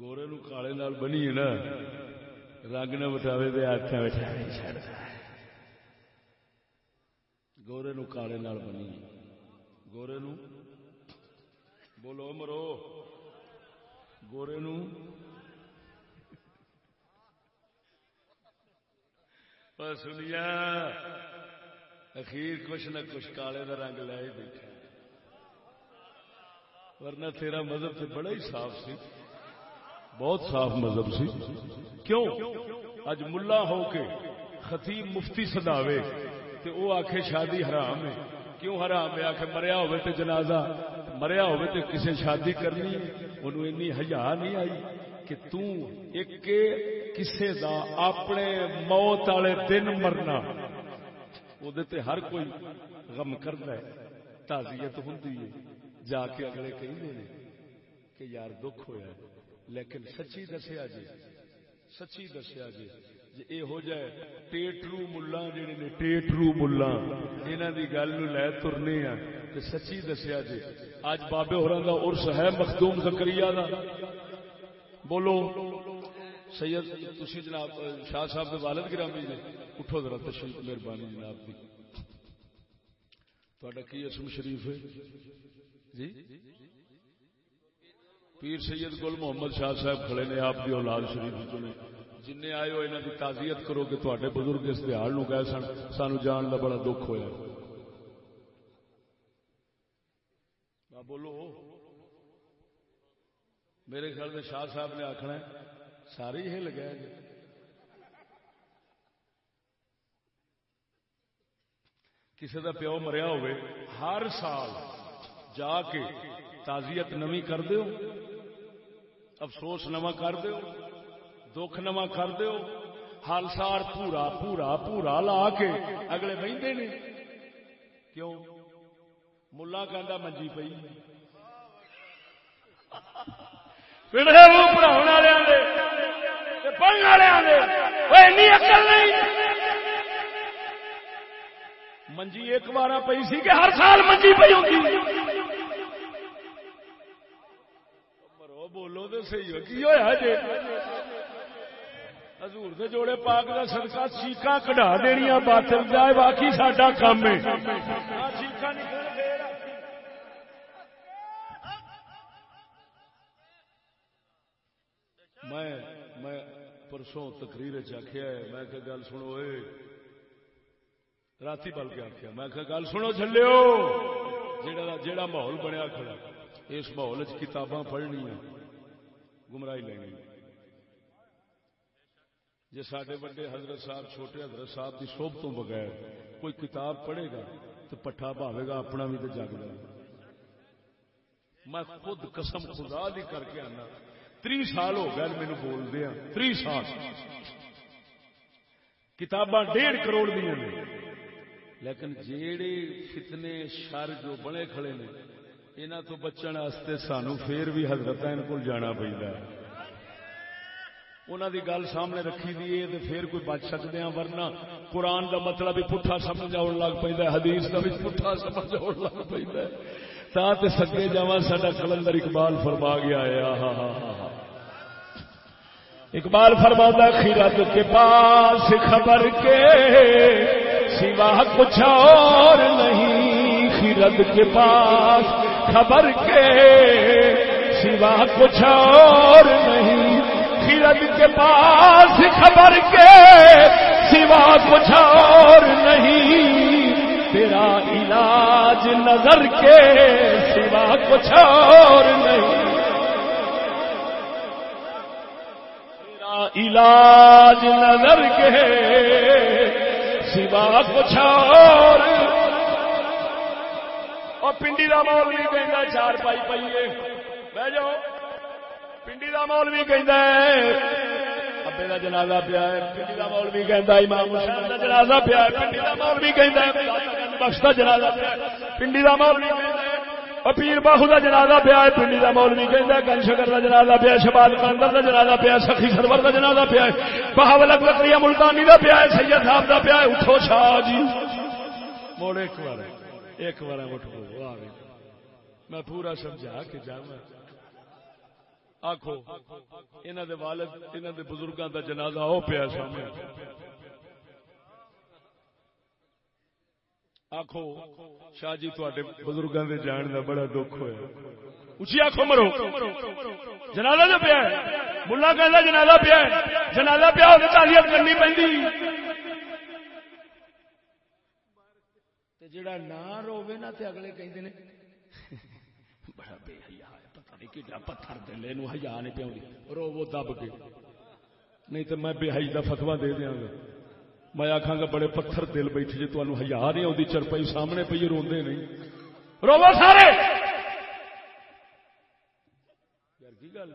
گورے نو کالے نال بنی نا، رنگ نہ بٹاوے دے ہاتھ گورے نو کالے نال بنی گورے نو، بولو مرو۔ گورے نو۔ سنیا، اخیر کچھ نہ کچھ کالے کا رنگ لے بیٹھا۔ ورنہ تیرا مذہب تو بڑا ہی صاف سی۔ بہت صاف مذہب سی۔ کیوں؟ اج ملا ہو کے خطیب مفتی سداوے تے او آکھے شادی حرام ہے۔ کیوں حرام ہے؟ آکھے مریا ہوئے تے جنازہ، مریا ہوئے تے کسے شادی کرنی انہوں انی حیا نہیں آئی کہ تو ایک کسے دا اپنے موت والے دن مرنا۔ او تے ہر کوئی غم کردا ہے، تعزیت ہوندی ہے۔ جا کے اگلے کہیں نے کہ یار دکھ ہویا ہے۔ لیکن سچی دسیا جی سچی دسیا جی جی یہ ہو جائے ٹیٹرو ملا جڑے نے ٹیٹرو ملا یہاں کی گل لے ترنے ہاں، آ تو سچی دسیا جی۔ اج بابے ہورا ارس ہے مخدوم زکری دا۔ بولو، سید تھی جناب شاہ صاحب کے والد گرامی نے، اٹھو ذرا تشریف، مہربانی جناب کی تا کی اسم شریف ہے؟ جی؟ پیر سید گل محمد شاہ صاحب کھڑے نے، آپ کی اولاد شریف چنے۔ جن آئے ہو انہوں کی تعزیت کرو کہ تے بزرگ اس تہار گئے سن۔ سانو جان کا بڑا دکھ ہوا بولو۔ میرے خیال میں شاہ صاحب نے آخنا سارے ہی لگا جی۔ کسی کا پیو مریا ہوئے، ہر سال جا کے تازیت نمی کر دیو۔ افسوس نواں کر دیو، دکھ نواں کر دیو ہال سار پورا پورا پورا لا کے اگلے بہتے نے، کیوں؟ ملا کہ منجی پی منجی ایک بار پی سی کہ ہر سال منجی پی ہوتی مرو بولو صحیح ہو کی ہوا جی حضور دے جوڑے پاک کا سڑکا چیقا کٹا دنیا باطل جائے باقی ساڈا کام ہے۔ ہاں، میں میں پرسوں تقریر چکھیا ہے، میں کہ گل سنو اے۔ رات بل کے آخیا میں کہ گل سنو چلو جڑا جڑا ماحول بنیا کھڑا، اس ماحول چ کتاباں پڑھنی ہیں۔ گمراہی لینی۔ جی سارے بڑے حضرت صاحب، چھوٹے حضرت صاحب کی سوب تو بغیر کوئی کتاب پڑھے گا تو پٹھا پاوے گا، اپنا بھی تو جگ گا میں خود قسم خدا دی کر کے آنا۔ تری سال ہو گئے میرے بول دیا ہاں، تری سال۔ کتاباں ڈیڑھ کروڑ دیا نے۔ لیکن جیڑے فتنے شر جو بنے کھڑے نے انہوں تو بچن واسطے سانو پھر بھی حضرت کو جانا پہنتا ہے۔ انہوں دی گل سامنے رکھی دی ہے پھر کوئی بچ سکتے ہیں ورنہ قرآن دا مطلب بھی پٹھا سمجھ آن لگ پہ حدیث کا بھی پٹھا سمجھ آن لگ پہ تا تے سگے جا سا کلندر اقبال فرما گیا ہے ہاں ہاں ہاں اقبال فرما خیرت کے پاس خبر کے سوا کچھ اور نہیں خیرت کے پاس خبر کے سوا کچھ اور نہیں۔ خیرت کے پاس خبر کے سوا کچھ اور نہیں۔ تیرا علاج نظر کے سوا کچھ اور نہیں۔ تیرا علاج نظر کے سوا کچھ اور اور پنڈی کا مول بھی کہنا چار پائی پائیے بہ جاؤ۔ پنڈی کا مول بھی کہنا ابے کا جنازہ پیا ہے۔ پنڈی کا مول بھی کہنا امام حسین کا جنازہ پیا ہے۔ پنڈی کا مول بھی کہنا بخش کا جنازہ پیا پنڈی کا مول بھی کہنا پیر باہو کا جنازہ پیا ہے۔ پنڈی کا مول بھی کہنا گن شکر کا جنازہ پیا شباد کاندر کا جنازہ پیا سخی سرور کا جنازہ پیا بہاول لکڑی ملتانی کا پیا ہے۔ سید صاحب کا پیا ہے۔ اٹھو شاہ جی۔ موڑ ایک بار۔ ایک بار اٹھ گئے میں پورا سمجھا کہ جا آخو انہوں دے والد انہوں دے بزرگوں دا جنازہ ہو پیا سامنے۔ آخو شاہ جی تے بزرگوں دے جان دا بڑا دکھ ہوا اچھی آخو مرو۔ جنازہ جو پیا ملا کہ جنازہ پیا جنازہ پیا ہو تعلیت کرنی پہ جڑا نہ روے نا تے اگلے کہیں نے، بڑا بے حیا ہے، پتہ نہیں کیڑا پتھر دلے نو، حیا نہیں پیاؤں رو دب کے۔ نہیں تو میں بے حئی دا فتوا دے دیاں گا۔ میں آکھاں گا، بڑے پتھر دل بیٹھے جے تانوں حیا نہیں اودی چرپئی سامنے پئی روندے نہیں۔ رو سارے! یار کی گل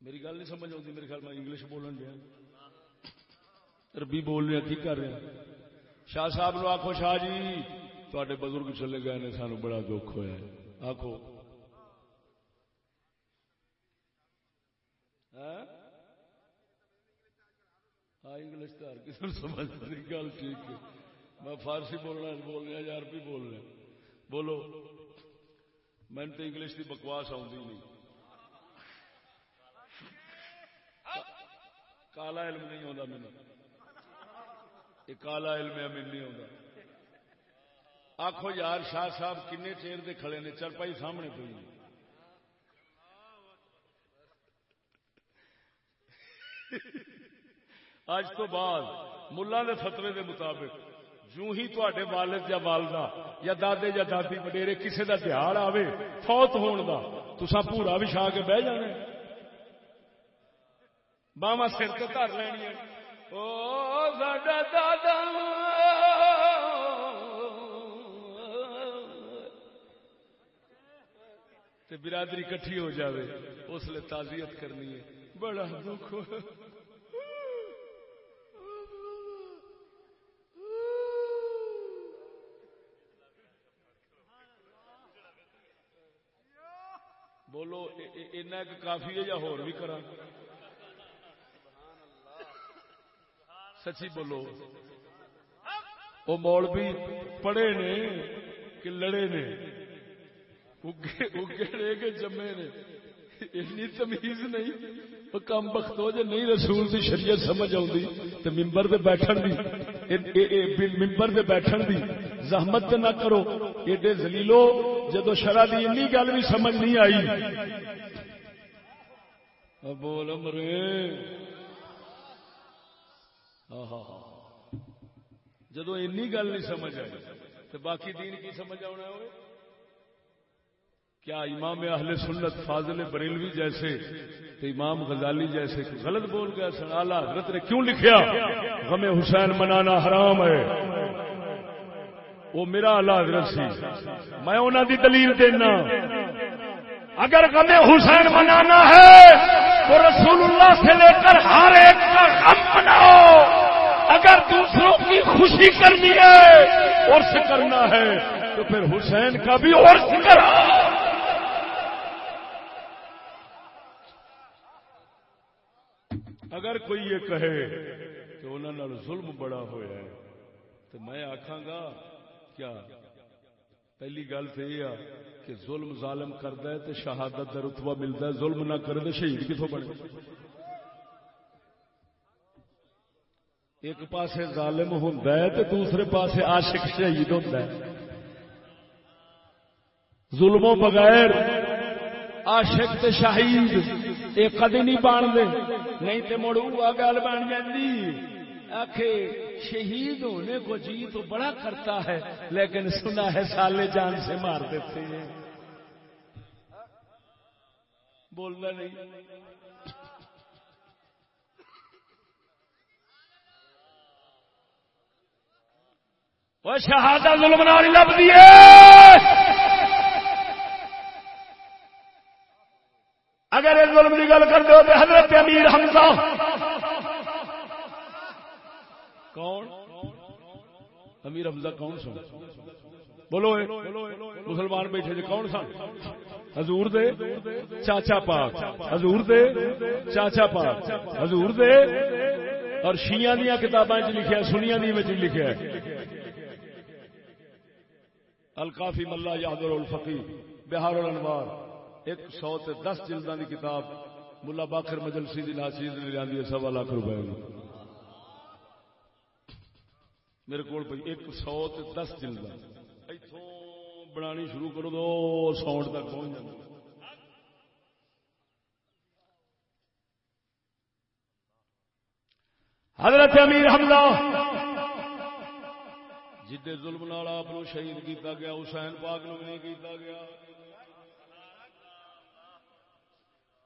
میری گل نہیں سمجھ آتی میرے خیال میں انگلش بولن دیا۔ عربی بول رہے کی کر رہے شاہ صاحب نو آخو شاہ جی تے بزرگ چلے گئے نے، سانو بڑا دکھ ہوا آخو ہاں؟ ہاں، انگلش تو ہر کسی سمجھ نہیں گل ٹھیک ہے۔ میں فارسی بولنا بول رہا یا عربی بول رہا بولو۔ میں تو انگلش کی بکواس آتی نہیں۔ کالا علم نہیں آتا مجھے یہ کالا علم ہے نہیں ہوتا آخو یار، شاہ صاحب کنے چیر دے کھڑے نے، چل پائی سامنے پی اج تو بعد ملا دے فتوے دے مطابق جو ہی تے والد یا والدہ یا دادے یا دادی وڈیرے کسی دا تہار آوے، فوت ہون دا تسا پورا بچھا کے بہ جانا باوا سر تو دھر لینی او ساڈا دادا تے برادری کٹھی ہو جاوے اس لیے تعزیت کرنی ہے بڑا دکھ بولو اینا ایک کافی ہے یا ہور بھی کرا سچی بولو۔ وہ مول بھی پڑھے نے کہ لڑے نے۔ اگے کے جمے نے۔ اینی تمیز نہیں۔ وہ کم بخت ہو جائے، نہیں رسول دی شریعت سمجھ آؤں تو ممبر دے بیٹھن دی۔ ممبر دے بیٹھن دی۔ زحمت نہ کرو۔ ایڈے زلیلو جدو شرح دی این گل بھی سمجھ نہیں آئی۔ بول مرے ہاں، ہاں، ہاں، جدو این گل نہیں سمجھ آئی تو باقی دین کی سمجھ آنا ہوئے؟ کیا امام اہل سنت فاضل بریلوی جیسے تو امام غزالی جیسے غلط بول گیا سن؟ آلہ حضرت نے کیوں لکھیا؟ غم حسین منانا حرام ہے۔ وہ میرا آلہ حضرت سی۔ میں انہوں دی دلیل دینا۔ اگر غم حسین منانا ہے، تو رسول اللہ سے لے کر ہر ایک کا غم مناؤ۔ اگر دوسروں کی خوشی کرنی ہے عرص کرنا ہے، تو پھر حسین کا بھی عرص کرو اگر کوئی یہ کہے کہ انہوں نے ظلم بڑا ہوا ہے، تو میں آخا گا، کیا؟ پہلی گل تو یہ کہ ظلم ظالم کرتا ہے تو شہادت کا رتبہ ملتا ہے، ظلم نہ کرے تو شہید کتوں بنے؟ ایک پاسے ظالم ہوں تو دوسرے پاسے عاشق شہید ہوتا ہے۔ ظلموں بغیر عاشق تے شہید یہ کدی نہیں بن نہیں تو مڑ گل بن جی آخ شہید ہونے کو جی تو بڑا کرتا ہے، لیکن سنا ہے سالے جان سے مار دیتے ہیں۔ بولنا نہیں۔ وہ شہادت ظلم نال لب دیے اگر اس ظلم کی گل کرتے ہو تو حضرت امیر حمزہ۔ کون؟ امیر حمزہ کون سن؟ بولو مسلمان بیٹھے جی کون سن؟ حضور دے۔ چاچا پاک۔ حضور دے۔ چاچا پاک۔ حضور دے۔ اور شیعہ دیا کتابیں لکھا سنیا دی لکھا الکافی ملا یادر الفقی، بہار الانوار، ایک سو تے دس جلدوں کی کتاب ملا باخر مجلسی دی ناچیز نے لیا سوا لاکھ روپے میرے کو ایک سو تے دس جلد اتوں بنانی شروع کرو دو ساؤنڈ تک پہنچ جائے حضرت امیر حملہ جدے ظلم نال آپ شہید کیتا گیا، حسین پاک نو نہیں کیتا گیا۔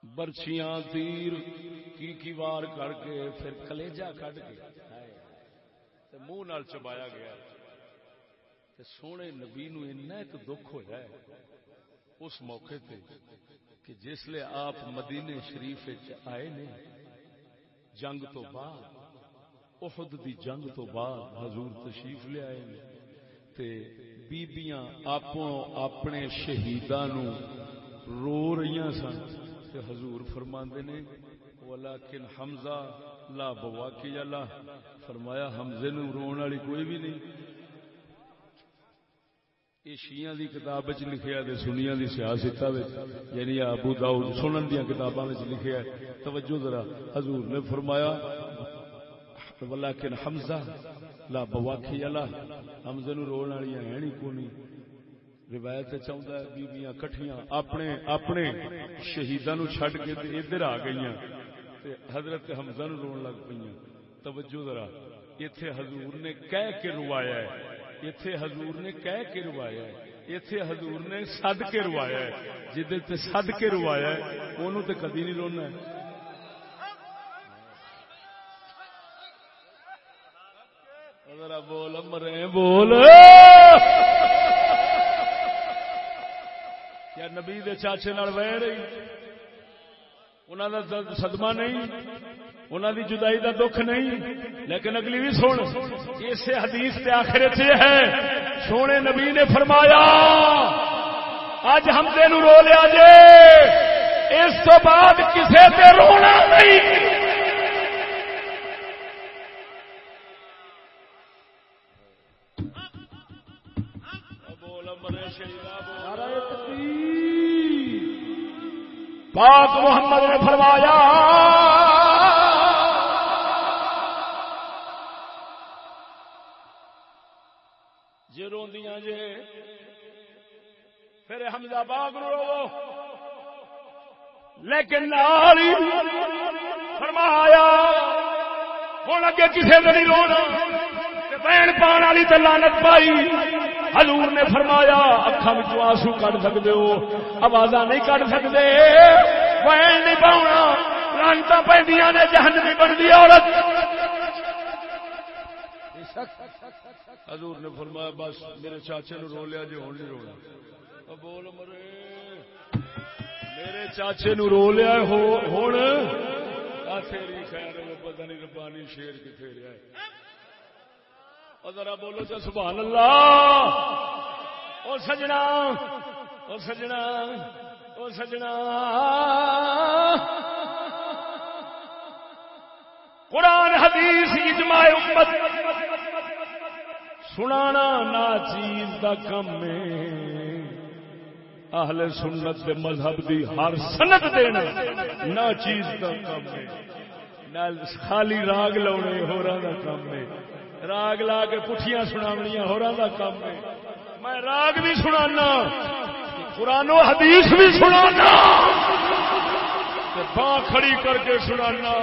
برچیاں تیر کی کی وار کر کے پھر کلیجا کٹ کے منہ نال چبایا گیا۔ تے سونے نبی نو اینا ایک دکھ ہوا ہے اس موقع تے کہ جسلے آپ مدینے شریف آئے نے جنگ تو بعد احد دی جنگ تو بعد حضور تشریف لے آئے نے۔ تے بیبیاں آپوں اپنے شہیداں نو رو رہی سن۔ تے حضور فرماندے نے ولیکن حمزہ لا بواکی اللہ فرمایا، حمزے نو رون والی کوئی بھی نہیں۔ یہ شیعہ دی کتاب وچ لکھیا تے سنیاں دی سیاست وچ یعنی ابو داؤد سنن دی کتاباں وچ لکھیا ہے۔ توجہ ذرا، حضور نے فرمایا ولیکن حمزہ، لا بواکی اللہ حمزے نو رول والی ہے نہیں کونی۔ روایت چاہتا ہے بیبیاں کٹھیاں اپنے اپنے شہیداں نو چھڈ کے تے ادھر آ گئیاں تے حضرت حمزہ نو رون لگ پئیاں۔ توجہ ذرا، ایتھے حضور نے کہہ کے روایا ہے۔ ایتھے حضور نے کہہ کے روایا ہے۔ ایتھے حضور نے سد کے روایا ہے۔ جدے تے سد کے روایا ہے، اونوں تے کدی نہیں رونا ہے۔ ذرا بول مرے بول۔ یا نبی دے چاچے نال وہ رہی۔ انہوں دا صدمہ نہیں انہوں دی جدائی دا دکھ نہیں، لیکن اگلی بھی سن۔ اسے حدیث کے آخر ہے، سونے نبی نے فرمایا اج ہم تین رو لیا جے، اس تو بعد کسے تے رونا نہیں بول مرے شہیدہ بول پاک محمد نے فرمایا جی روندیاں جے پھر حمزہ باغ رو لیکن نال فرمایا، ہوں اگے کسی نے نہیں رونا۔ بہن پان والی تو لانت پائی۔ حضور نے فرمایا اکھا آنسو کٹ سکتے ہو۔ آواز نہیں کٹ سکتے بہن نہیں پاؤنا۔ لانتا پہ نے، جہنمی بنتی عورت۔ حضور نے فرمایا، بس میرے چاچے نو رو لیا جی ہوں نہیں رونا۔ بول مرے میرے چاچے نو رو لیا ہوں تیری خیر پتہ نہیں ربانی شیر کتنے رہا ہے۔ ذرا بولو چا سبحان اللہ۔ او سجنا او سجنا او سجنا۔ قرآن، حدیث، اجماع امت۔ سنانا نا چیز کا کم اہل سنت دے مذہب دی ہر سنت دینا نہ چیز کا کم ہے۔ خالی راگ لاؤنے ہو رہا کام ہے۔ راگ لا کے پٹھیاں سناونیاں ہو رہا کام ہے۔ میں راگ بھی سنانا، قرآن و حدیث بھی سنانا۔ باں کھڑی کر کے سنانا۔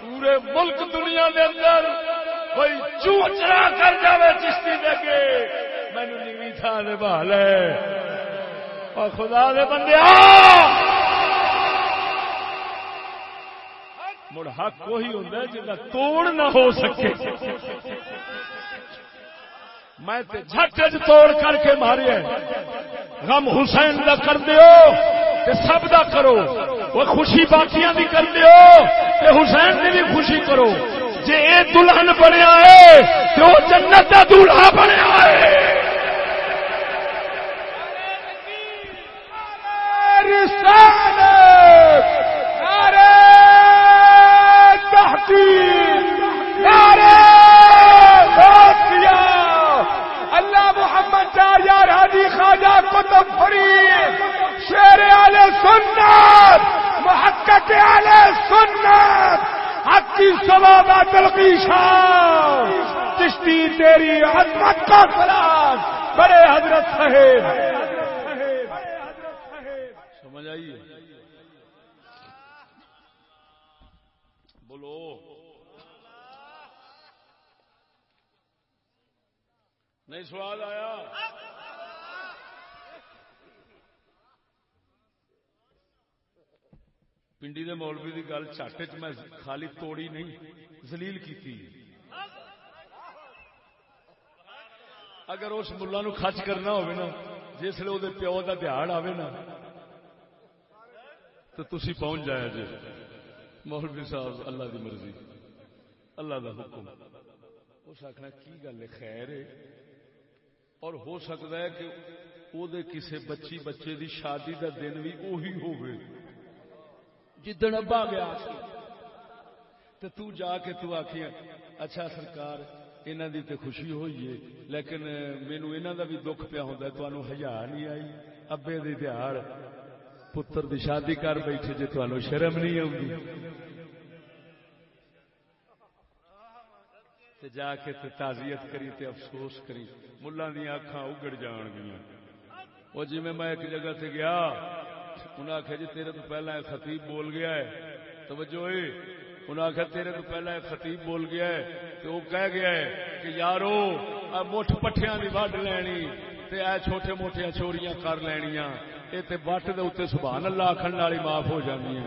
پورے ملک دنیا دے اندر کوئی چوچرا اچھا کر جائے چشتی دے کے۔ مینو نیوی تھا دے بھال ہے اور خدا دے بندے مڑ حق وہی ہوں جا توڑ نہ ہو سکے میں جھٹ توڑ کر کے مارے غم حسین کا کر دیو تے سب دا کرو وہ خوشی باقیاں بھی کر دیو تے حسین کی بھی خوشی کرو جی یہ دلہن بنیا ہے تو وہ جنت کا دلہا بنیا ہے رسالت اللہ محمد یار ہادی خواجہ فرید شیر والے سنت، محقق والے سنت، حق کی سوابا تلقی چشتی تیری عظمت کا خلاص، بڑے حضرت صاحب۔ سمجھ آئیے بولو۔ نہیں سواد آیا؟ پنڈی دے مولوی کی گل چٹ میں خالی توڑی نہیں زلیل کی اگر اس ملا نو خچ کرنا ہو جسے وہ پیو کا دہاڑ آئے نا تو تھی پہنچ جایا جی مولوی صاحب اللہ کی مرضی اللہ کا حکم اس آخنا کی گل ہے خیر ہے اور ہو سکتا ہے کہ وہ کسی بچی بچے دی شادی دا دن بھی اہی ہو جدن ابا گیا تو تو جا کے تو آخی اچھا سرکار انہوں دی تے خوشی ہوئی ہے، لیکن مینو انہوں دا بھی دکھ پیا ہوتا ہے تو ہزار نہیں آئی۔ ابے دی تہار پتر دی شادی کر بیٹھے جی تمہیں شرم نہیں آؤں جا کے تے تعزیت کری تے افسوس کری۔ ملا دیا اکھاں اگڑ جان گیا وہ جی میں ایک جگہ تے گیا انہیں آخیا جی تیرے تو پہلا خطیب بول گیا ہے۔ توجہ اے۔ انہیں آخیا تیرے تو پہلا خطیب بول گیا ہے۔ تو وہ کہہ گیا ہے کہ یارو مٹھ پٹھیاں دی وڈ لینی، تے اے چھوٹے موٹے چوریاں کر لینیاں۔ اے تے وٹ دے اوتے سبحان اللہ آکھن والی معاف ہو جانی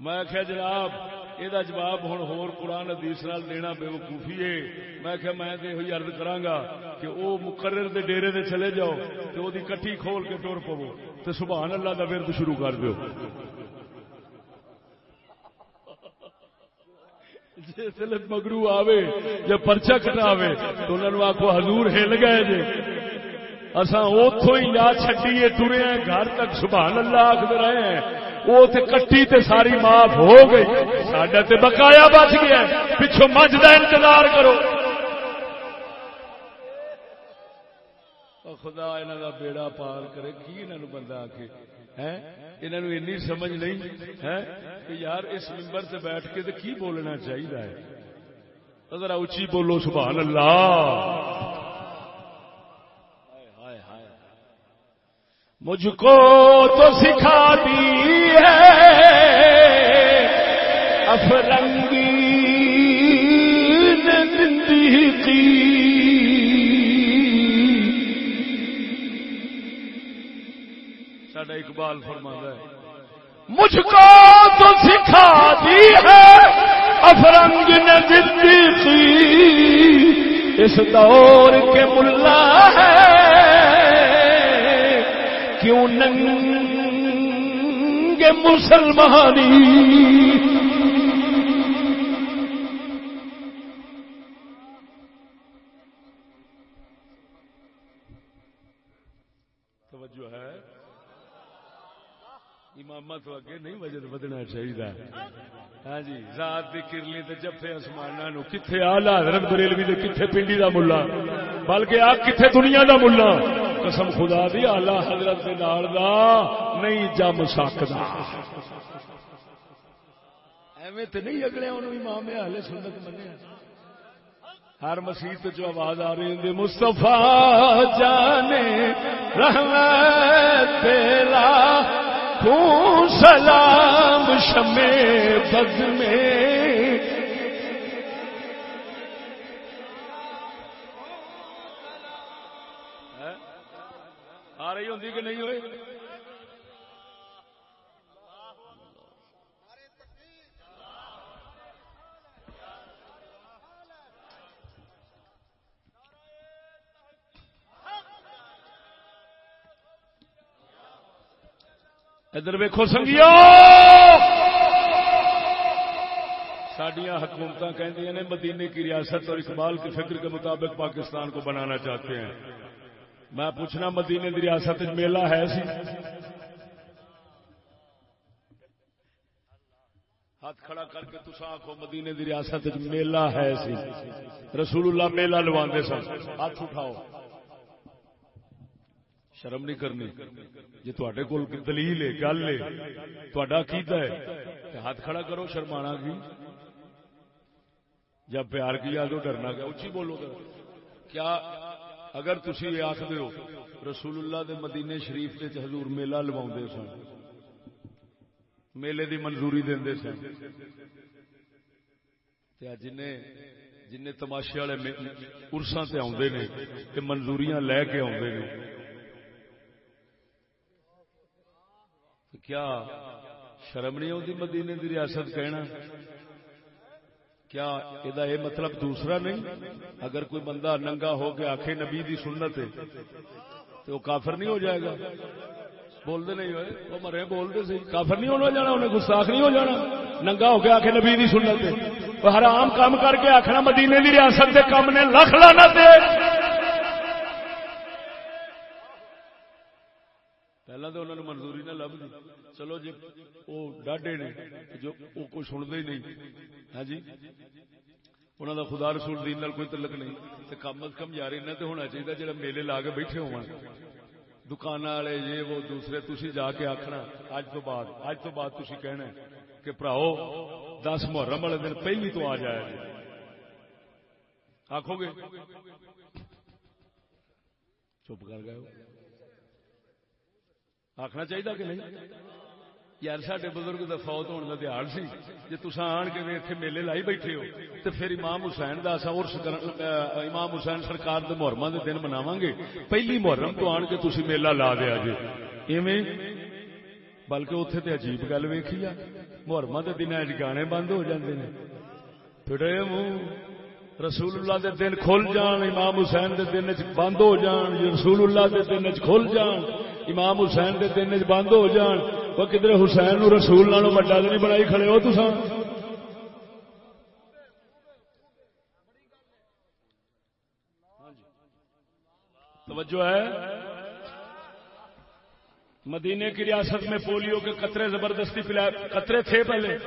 میں آخیا جناب یہ جواب ہوں ہور قرآن حدیث نال دینا بے وقوفی ہے میں کہ میں تے ہوئی عرض کراں کہ او مقرر دے ڈیرے دے چلے جاؤ تے او دی کٹی کھول کے ٹر پو تے سبحان اللہ دا ورد شروع کر دیو جسے مگرو آوے یا پرچا کٹاوے تو انہوں نے آخو حضور ہل گئے جی اصا اتوں ہی یا چڈیے ٹرے ہیں گھر تک سبحان اللہ آخر رہے ہیں وہ تے کٹی تے ساری معاف ہو گئی۔ سڈا تے بقایا بچ گیا۔ پچھو مجھ کا انتظار کرو۔ خدا انہوں کا بیڑا پار کرے، کی انہوں بندہ آ کے انہوں این سمجھ نہیں؟ ہے کہ یار اس ممبر سے بیٹھ کے کی بولنا چاہیے ذرا اچھی بولو، سبحان اللہ۔ مجھ کو تو سکھا دی۔ ہے افرنگی زندگی ساڈا اقبال فرما ہے۔ مجھ کو تو سکھا دی ہے افرنگ نے زندگی۔ اس دور کے ملا ہے کیوں ننگ مسلمانی۔ توجہ ہے۔ امامت تو اگے نہیں وجد بدنا چاہیے۔ ہاں جی ذات دی کرلی تے جفے آسماناں نو کتھے اعلی حضرت بریلوی تے کتھے پنڈی دا ملہ بلکہ آ کتھے دنیا دا ملہ قسم خدا دی، آلہ حضرت دے نال دا نہیں جم سکدا۔ ایویں تے نہیں اگلے انہوں امام اہل سنت منیا ہر مسیح جو آواز آ رہی ہے مصطفیٰ جانے رحمت تیرا تو سلام شمے بد میں۔ رہی ہوں کہ نہیں ہوئے ادھر ویکو سنگیا سڈیا حکومت کہ مدینے کی ریاست اور اقبال کی فکر کے مطابق پاکستان کو بنانا چاہتے ہیں۔ میں پوچھنا مدینے کی ریاست میلہ ہے سی۔ ہاتھ کھڑا کر کے تصا آخو مدینے کی ریاست میلہ ہے سی۔ رسول اللہ میلہ لوا سن۔ ہاتھ اٹھاؤ۔ شرم نہیں کرنی۔ جی تے کول دلیل ہے، گل ہے۔ تا کیتا ہے۔ ہاتھ کھڑا کرو، شرمانا کی؟ جب پیار کیا تو ڈرنا کیا؟ اچھی بولو کیا اگر تھی یہ آخر ہو رسول اللہ دے مدینے شریف کے حضور میلہ لوا سن۔ میلے دی منظوری دے سن۔ جن جن تماشے والے ارساں سے آدھے نے منظوریاں لے کے آدھے نے۔ کیا شرم نہیں آتی مدینے کی ریاست کہنا؟ کیا یہ مطلب دوسرا نہیں؟ اگر کوئی بندہ ننگا ہو کے آخے نبی دی سنت ہے، تو وہ کافر نہیں ہو جائے گا۔ بولتے نہیں ہوئے، وہ مرے بولتے سی۔ کافر نہیں ہونا جانا، انہیں گستاخ نہیں ہو جانا۔ ننگا ہو کے آخے نبی دی سنت ہے۔ حرام کام کر کے آخنا مدینے کی ریاست کے کام نے لکھ لانا دے پہلے تو انہوں نے منظوری نہ لب دی چلو جی وہ ڈاڈے نے جو وہ کوئی سنتے ہی نہیں ہاں جی انہوں کا خدا رسول دین نال کوئی تعلق نہیں تو کم از کم یار انہیں تو ہونا چاہیے جہاں میلے لا کے بیٹھے ہو دکان والے یہ وہ دوسرے تھی جا کے آخنا اج تو بعد اج تو بعد تھی کہنا کہ پراؤ دس محرم والے دن پہلی تو آ جائے آخو گے چپ کر گئے آخنا چاہیے کہ نہیں؟ یار سڈے بزرگ کا فوت ہونے کا دیہڑ سی۔ جی تصا آن کے اتنے میلے لائی بیٹھے ہو تو پھر امام حسین کا اصا ارس امام حسین سرکار کے محرم کے دن مناو گے پہلی محرم تو آن کے تھی میلہ لا دیا جی ایویں؟ بلکہ اتنے تو عجیب گل ویکھی آ۔ محرم کے دن گانے بند ہو جاتے ہیں پھر منہ رسول اللہ دے دن کھل جان، امام حسین دے دن بند ہو جان رسول اللہ دے دن کھل جان۔ امام حسین دے دن بند ہو جان۔ وہ کدھر حسین نو رسول نالوں وڈا نہیں بنائی کھڑے ہو تسا توجہ ہے؟ مدینے کی ریاست میں پولیو کے قطرے زبردستی پلا قطرے تھے پہلے۔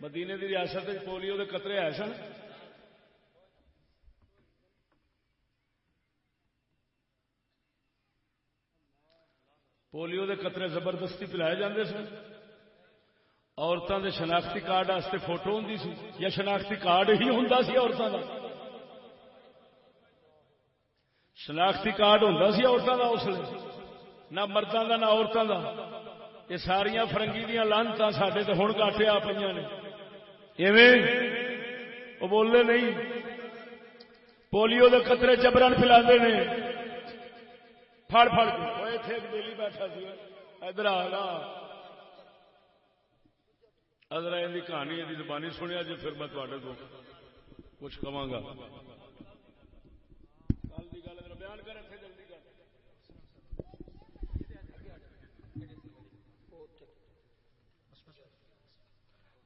مدینے کی ریاست میں پولیو کے قطرے آئے سن۔ پولیو دے قطرے زبردستی پلائے جاندے سن۔ عورتوں دے شناختی کارڈ واسطے فوٹو ہوں سی، یا شناختی کارڈ ہی ہوں سی عورتوں کا شناختی کارڈ ہوں سی عورتوں کا اس لیے نہ مردوں کا نہ عورتوں کا یہ ساریا فرنگی دیا لانتا سڈے تو ہوں کاٹے آ پہ نے۔ ایویں؟ وہ بولنے نہیں۔ پولیو دے قطرے جبرن پلا پھڑ پھڑ کے دلی بیٹھا سی۔ ادھر آ، ادھر یہ کہانی یہ زبانی سنیا جی پھر میں تے کو کچھ کہا گا۔ بیان کر جلدی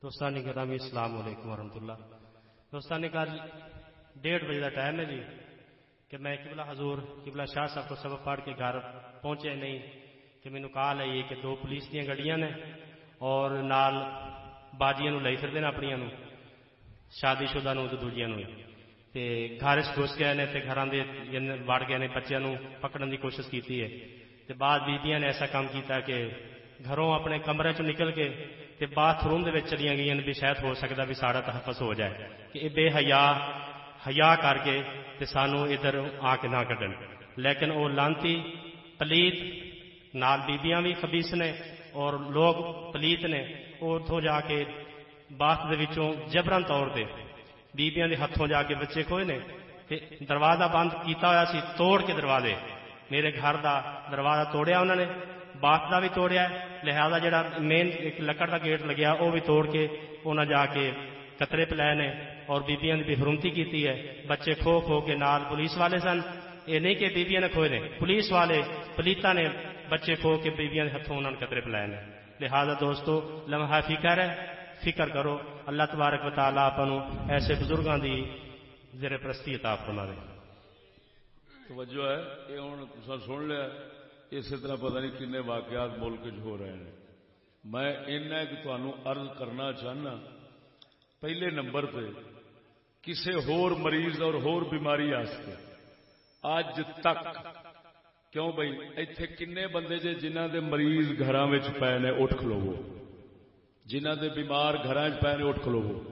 دوستانی گرامی السلام علیکم ورحمۃ اللہ۔ دوستانی کل ڈیڑھ بجے کا ٹائم ہے جی۔ کہ میں قبلہ حضور، قبلہ شاہ صاحب کو سبق پڑھ کے گھر پہنچے نہیں، کہ مینو کال ہے یہ کہ دو پولیس دیا گڈیاں نے اور نال باجیاں لے پھر دینا اپنی نو شادی شدہ نو دوجیاں نو تے گھر گھس گئے نے، تے گھراں دے یعنی وڑ گئے نے بچیاں نو پکڑن دی کوشش کیتی ہے۔ تے بعد بیبیاں نے ایسا کام کیتا کہ گھروں اپنے کمرے چ نکل کے تے باتھ روم دے وچ چلیاں گئیاں بھی شاید ہو سکتا بھی سارا تحفظ ہو جائے۔ کہ اے بے حیا حیا کر کے تے سانو ادھر آ کے نہ کڈن۔ لیکن وہ لانتی، پلیت، نال بیبیاں بھی خبیس نے اور لوگ پلیت نے وہ اتوں جا کے باس جبرن طور پہ بیبیاں دے ہاتھوں جا کے بچے کھوئے نے تے دروازہ بند کیتا ہوا سی، توڑ کے دروازے۔ میرے گھر دا دروازہ توڑیا انہوں نے، باس کا بھی توڑیا لہذا جڑا مین ایک لکڑ کا گیٹ لگیا وہ بھی توڑ کے انہیں جا کے قطرے پلائے نے۔ اور بیبیاں بھی حرمتی کی ہے۔ بچے کھو کھو کے نال پولیس والے سن۔ یہ نہیں کہ بیبیاں نے کھوئے نے۔ پولیس والے پلیتا نے بچے کھو کے بیبیاں ہاتھوں انہوں نے قطرے پلائے نے۔ لہذا دوستو، لمحہ فکر ہے۔ فکر کرو۔ اللہ تبارک و تعالیٰ آپ ایسے بزرگوں کی زیر پرستی عطا فرما دے توجہ ہے۔ یہ ہوں تصا سن لیا۔ اسی طرح پتہ نہیں کن واقعات ملک ہو رہے ہیں۔ میں تمہوں عرض کرنا چاہنا۔ پہلے نمبر پہ کسی ہور مریض اور ہور بیماری آستے۔ اج تک۔ کیوں بھائی ایتھے کنے بندے جے جنہ دے مریض گھر پے نے اٹھ کھلوو۔ جنہ دے بیمار گھر پے نے اٹھ کھلوو۔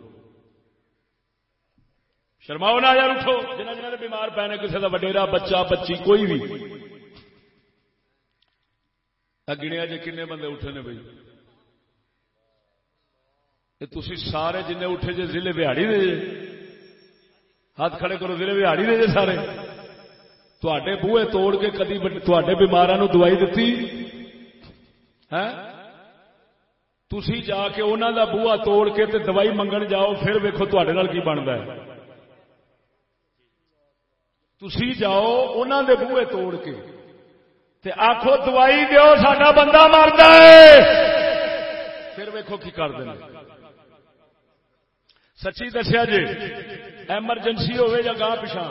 شرماؤ نہ یار، اٹھو۔ جنہ جنہ دے بیمار پے نے کسی کا وڈیرا، بچہ، بچی، کوئی بھی گنیا جی کنے بندے اٹھے نے بھائی تھی سارے جن اٹھے جی ضلع بہاڑی دے ہاتھ کھڑے کرو ضلع بہاڑی دے سارے۔ تے بوئے توڑ کے کدی تے دوائی دیتی ہے ہاں؟ تھی جا کے انہوں دا بوا توڑ کے تے دوائی منگن جاؤ، پھر ویکو تے کی بنتا ہے۔ تھی جاؤ انہوں دے بوئے توڑ کے تے آخو دوائی دو سا بندہ مرد پھر ویکو کی کر دینا سچی دسیا جی ایمرجنسی ہوے یا گاہ پچھا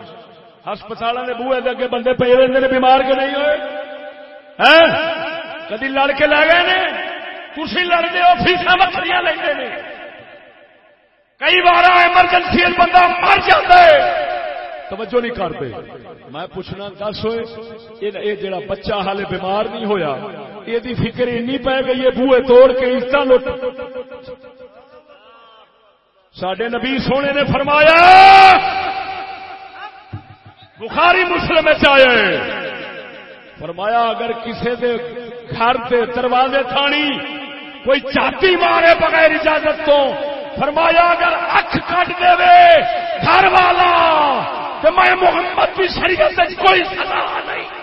ہسپتال کے بوے دے بندے پے رہتے ہیں بیمار کے نہیں ہوئے؟ کدی لڑ کے لے گئے نے؟ تھی لڑتے ہو فیسا بکری لے کئی بار ایمرجنسی بندہ مر جاتا ہے توجہ نہیں کرتے میں پوچھنا، دس ہوئے، یہ جڑا بچہ ہالے بیمار نہیں ہویا، یہ فکر این پی گئی ہے بوئے توڑ کے عزت لٹ سڈے نبی سونے نے فرمایا، بخاری مسلم آئے فرمایا، اگر کسی دے گھر دے دروازے تھانی، کوئی چاتی مارے بغیر اجازت تو، فرمایا، اگر اکھ کٹ دے گھر والا، تو میں محمد کی شریعت کوئی سزا نہیں۔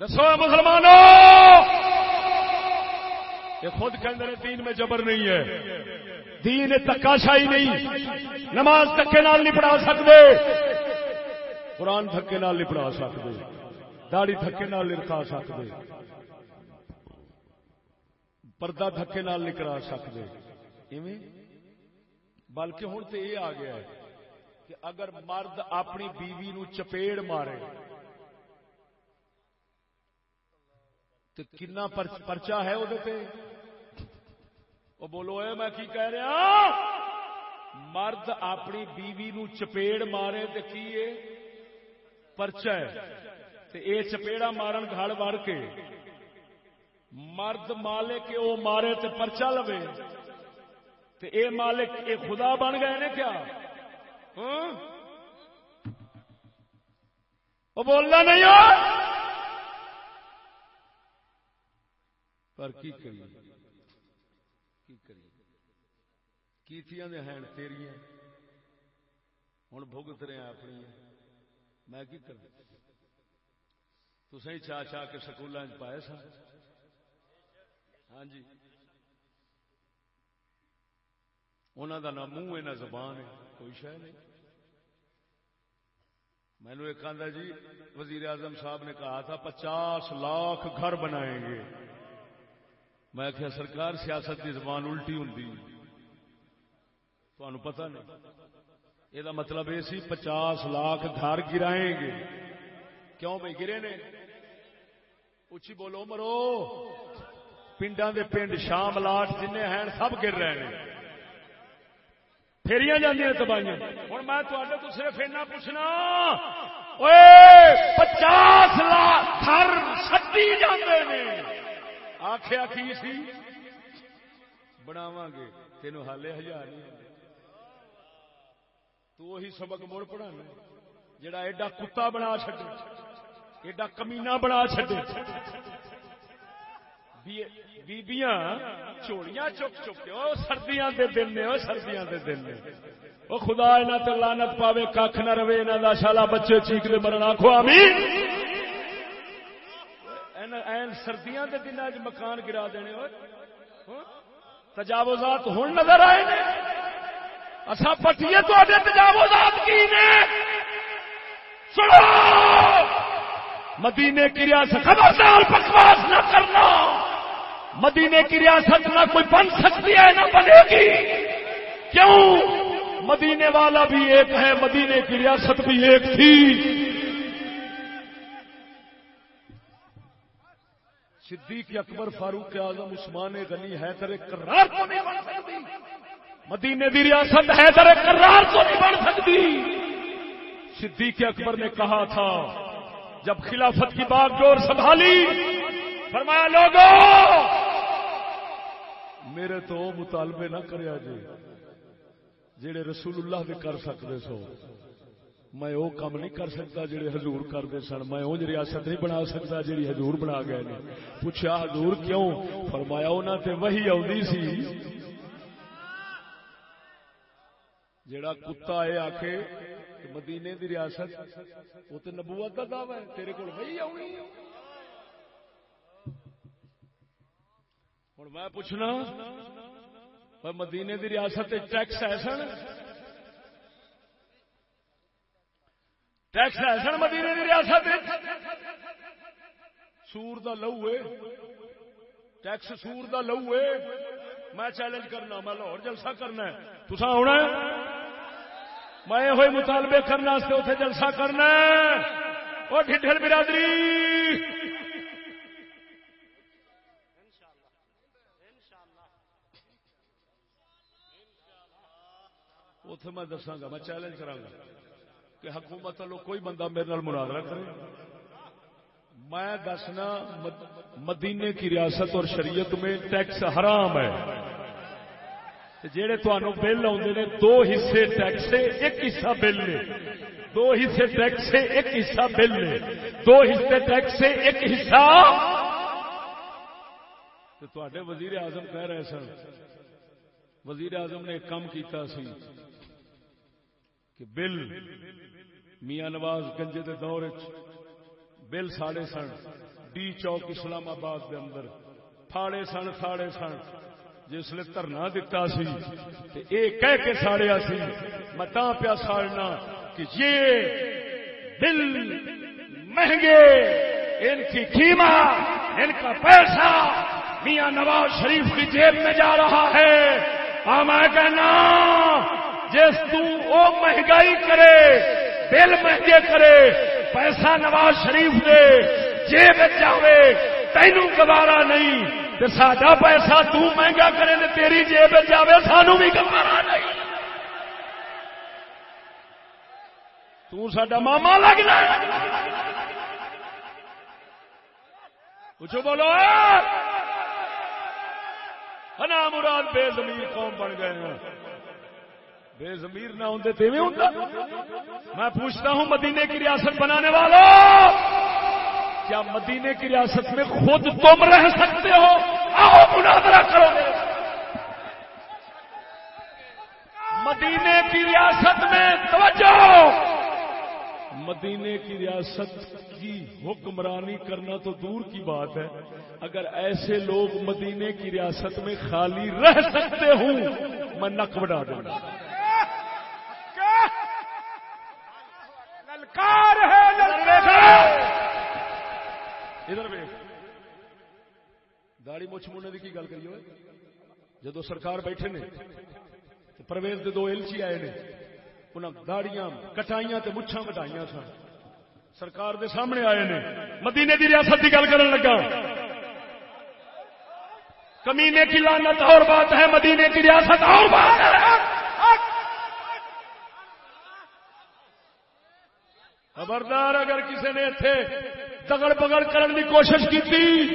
دسو مسلمانوں یہ خود کے اندر دین میں جبر نہیں ہے۔ دین تکاشائی نہیں۔ نماز دکے نال نہیں پڑھا سکتے۔ قرآن دھکے نال نہیں پڑھا سکتے۔ داڑی دھکے نال نہیں رکھا سکتے۔ پردہ دھکے نال نہیں کرا سکتے۔ ایویں؟ بلکہ ہوں تو یہ آ گیا ہے کہ اگر مرد اپنی بیوی نو چپیڑ مارے تو کنا پرچا ہے وہ وہ بولو، اے میں کی کہہ رہا ہاں؟ مرد اپنی بیوی نو چپیڑ مارے تو کی پرچا ہے۔ تے اے چپیڑا مارن گھڑ وڑ کے۔ مرد مالک وہ مارے تے پرچا لوے۔ تے اے مالک، اے خدا بن گئے نے کیا؟ ہاں؟ وہ بولنا نہیں ہو پر کی کریے؟ کی کریے؟ کیتیاں دے ہیں تیریاں؟ ہوں بھگت رہے ہیں اپنی۔ میں کی کروں تو صحیح چاہ چاہ کے سکولوں پائے سا ہاں جی۔ انہوں کا نہ منہ ہے نہ زبان ہے، کوئی شہ نہیں۔ میں نے ایک آدھا جی وزیر اعظم صاحب نے کہا تھا، پچاس لاکھ گھر بنائیں گے۔ میں کیا سرکار سیاست کی زبان الٹی ہوں تمہیں پتہ نہیں۔ یہ مطلب یہ سی پچاس لاکھ گھر گرائیں گے۔ کیوں بھائی گرے نے؟ اچھی بولو مرو پنڈا دے پنڈ شام لاٹ جن ہیں سب گر رہے ہیں پھیریاں جاندی تباہیاں۔ ہوں میں تو صرف اینا پوچھنا۔ پچاس لاکھ گھر سٹی جاندے نے۔ آخیا کی سی۔ بناو گے۔ تینوں ہالے ہزار نہیں تو وہی سبق مڑ پڑھانا۔ جڑا ایڈا کتا بنا چڈے ایڈا کمینا بنا چڈے بیبیاں چوڑیاں چک چک کے سردیاں دے دن نے سردیاں دے دن نے۔ وہ خدا یہاں تے لانت پاوے کھ نہ رہے یہاں کا شالا بچے چیخ دے مرنا کھو آمین سردیاں کے دن چ مکان گرا دینے ہاں؟ تجاوزات ہوں نظر آئے اصا پٹیے تے تجاوزات کی نے۔ سنو! مدینے کی ریاست خبردار بکواس نہ کرنا۔ مدینے کی ریاست نہ کوئی بن سکتی ہے، نہ بنے گی۔ کیوں؟ مدینے والا بھی ایک ہے، مدینے کی ریاست بھی ایک تھی۔ صدیق اکبر فاروق اعظم عثمان غنی حیدر کرار تو نہیں بن سکتی۔ مدینے دی ریاست حیدر کرار تو نہیں بن سکتی۔ صدیق اکبر نے کہا تھا، جب خلافت کی بات جور سنبھالی، فرمایا لوگوں میرے تو مطالبے نہ کریا جی جڑے رسول اللہ دے کر سکتے سو۔ میں وہ کام نہیں کر سکتا جڑے حضور کرتے سن۔ میں وہ ریاست نہیں بنا سکتا جی حضور بنا گئے نے۔ پوچھا حضور کیوں؟ فرمایا انہوں تے وہی آدھی سی۔ جڑا کتا ہے آ کے مدینے دی ریاست، وہ تو نبوت کا دعوی ہے۔ تیرے کو وہی آنی ہوں میں پوچھنا مدینے دی ریاست ٹیکس ہے سن؟ ٹیکس ہے سن مدینے کی ریاست سور دا لو ہے۔ ٹیکس سور دا لو ہے۔ میں چیلنج کرنا، میں لاہور جلسہ کرنا ہے۔ تسا آنا میں یہ مطالبے کرنے اتنے جلسہ کرنا وہ ڈھڈل برادری۔ اتے میں دساگا میں چیلنج کرا کہ حکومت والوں کوئی بندہ میرے نال مناظرہ کرے؟ میں دسنا مدینے کی ریاست اور شریعت میں ٹیکس حرام ہے۔ تے جیڑے بل آتے نے، دو حصے ٹیکس ایک حصہ بل نے۔ دو حصے ٹیکس ایک حصہ بل نے۔ دو حصے ٹیکس ایک حصہ۔ تے وزیر اعظم کہہ رہے سن، وزیر اعظم نے ایک کام کیتا سی کہ بل میاں نواز گنجے دے دور وچ بل ساڑے سن، ڈی چوک اسلام آباد دے اندر پھاڑے سن ساڑے سن۔ جس نے دھرنا دتا سی تے اے کہہ کے ساڑیا سی، میں تاں پیا ساڑنا کہ یہ بل مہنگے، ان کی قیمت ان کا پیسہ میاں نواز شریف کی جیب میں جا رہا ہے۔ ہاں میں کہنا، جس تو او مہنگائی کرے بل مہنگے کرے، پیسہ نواز شریف دے، جیب جاوے تینوں گوارا نہیں، تے ساڈا پیسہ تو مہنگا کرے تے تیری جیب جاوے سانو بھی گوارا نہیں۔ تو ساڈا ماما لگنا پوچھو بولو ہنا مراد بے زمیر قوم بن گئے ہیں۔ بے زمیر نہ ہوتے تو میں پوچھتا ہوں مدینے کی ریاست بنانے والوں کیا مدینے کی ریاست میں خود تم رہ سکتے ہو؟ آؤ مناظرہ کرو۔ مدینے کی ریاست میں توجہ! مدینے کی ریاست کی حکمرانی کرنا تو دور کی بات ہے۔ اگر ایسے لوگ مدینے کی ریاست میں خالی رہ سکتے ہوں، میں نک بڑھا دوں گا للکار ہے للکار ادھر ویخ داڑی مچھ مونے کی گل کریے جدو سرکار بیٹھے نے تے پرویز دے دو ایلچی آئے نے۔ انہاں داڑیاں کٹائیاں تے مچھاں سن۔ سرکار دے سامنے آئے نے۔ مدینے دی ریاست کی گل کرن لگا۔ کمینے کی لانت اور بات ہے، مدینے کی ریاست اور بات ہے۔ خبردار اگر کسی نے اتنے دگڑ بگڑ کرنے کی کوشش کی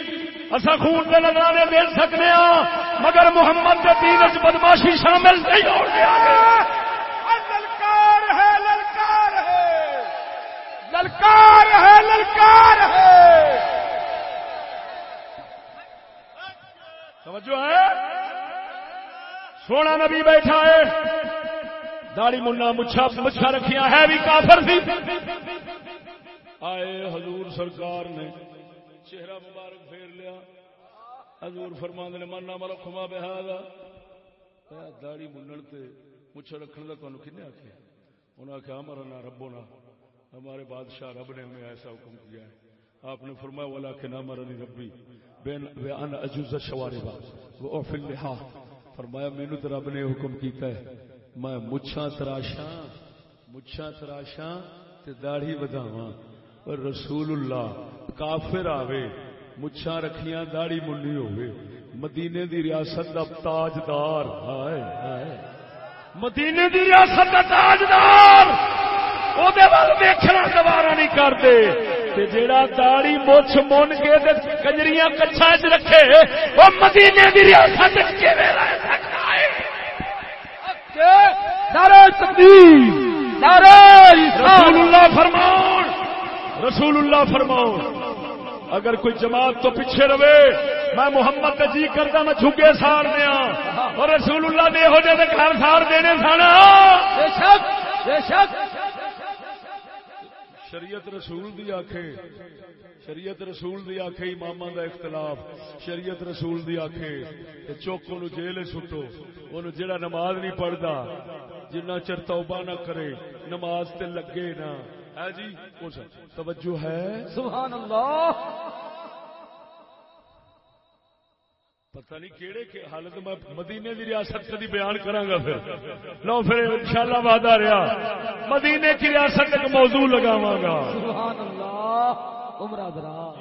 اصا خون کے نظرانے دے سکنے ہاں مگر محمد کے دین وچ بدماشی شامل نہیں ہو گیا۔ للکار ہے للکار ہے۔ للکار ہے للکار ہے۔ توجہ ہے؟ سونا نبی بیٹھا ہے۔ داڑی منا مچھا مچھا رکھیا ہے بھی کافر سی۔ آئے، حضور سرکار نے چہرہ مبارک پھیر لیا۔ حضور فرما نے، مانا مارا کما بہادا. داڑی منن تے مچھا رکھنے کا تمہیں کنے آخیا انہوں نے آخیا ہمارا نا ربو نا ہمارے بادشاہ رب نے ہمیں ایسا حکم کیا ہے۔ آپ نے فرمایا والا کہ نہ مرنی ربی، بین ان اجوز شوارے با وہ فل لہا فرمایا مینو تو رب نے حکم کیتا ہے، میں مچھاں تراشاں مچھاں تراشاں تے داڑھی وداواں رسول اللہ کافر آوے مچھاں رکھیاں داڑھی منی ہوے مدینے دی ریاست دا تاجدار ہائے ہائے۔ مدینے دی ریاست دا تاجدار او دے وال ویکھنا گوارا نہیں کرتے تے جیڑا داڑھی مچھ من کے تے کنجریاں کچھا وچ رکھے او مدینے دی ریاست وچ کیویں رہ سکتا ہے؟ نعرہ تکبیر نعرہ رسول اللہ فرمان رسول اللہ فرمان اگر کوئی جماعت تو پیچھے رہے میں محمد جی کرتا میں جھگے سار دیا اور رسول اللہ نے ہو جائے گھر سار دینے سانا بے شک بے شک۔ شریعت رسول دی آخے شریعت رسول دی آخے امام دا اختلاف۔ شریعت رسول دی آخے کہ چوک نو جیل سٹو۔ ان جڑا نماز نہیں پڑھتا جنہ چر توبہ نہ کرے نماز تے لگے نہ۔ ہے جی؟ توجہ ہے۔ سبحان اللہ۔ پتہ نہیں کیڑے کے حالت میں مدینے دی ریاست کدی بیان کراں گا پھر۔ لو پھر انشاءاللہ وعدہ رہا۔ مدینے کی ریاست ایک موضوع لگاواں گا سبحان اللہ۔ عمرہ برا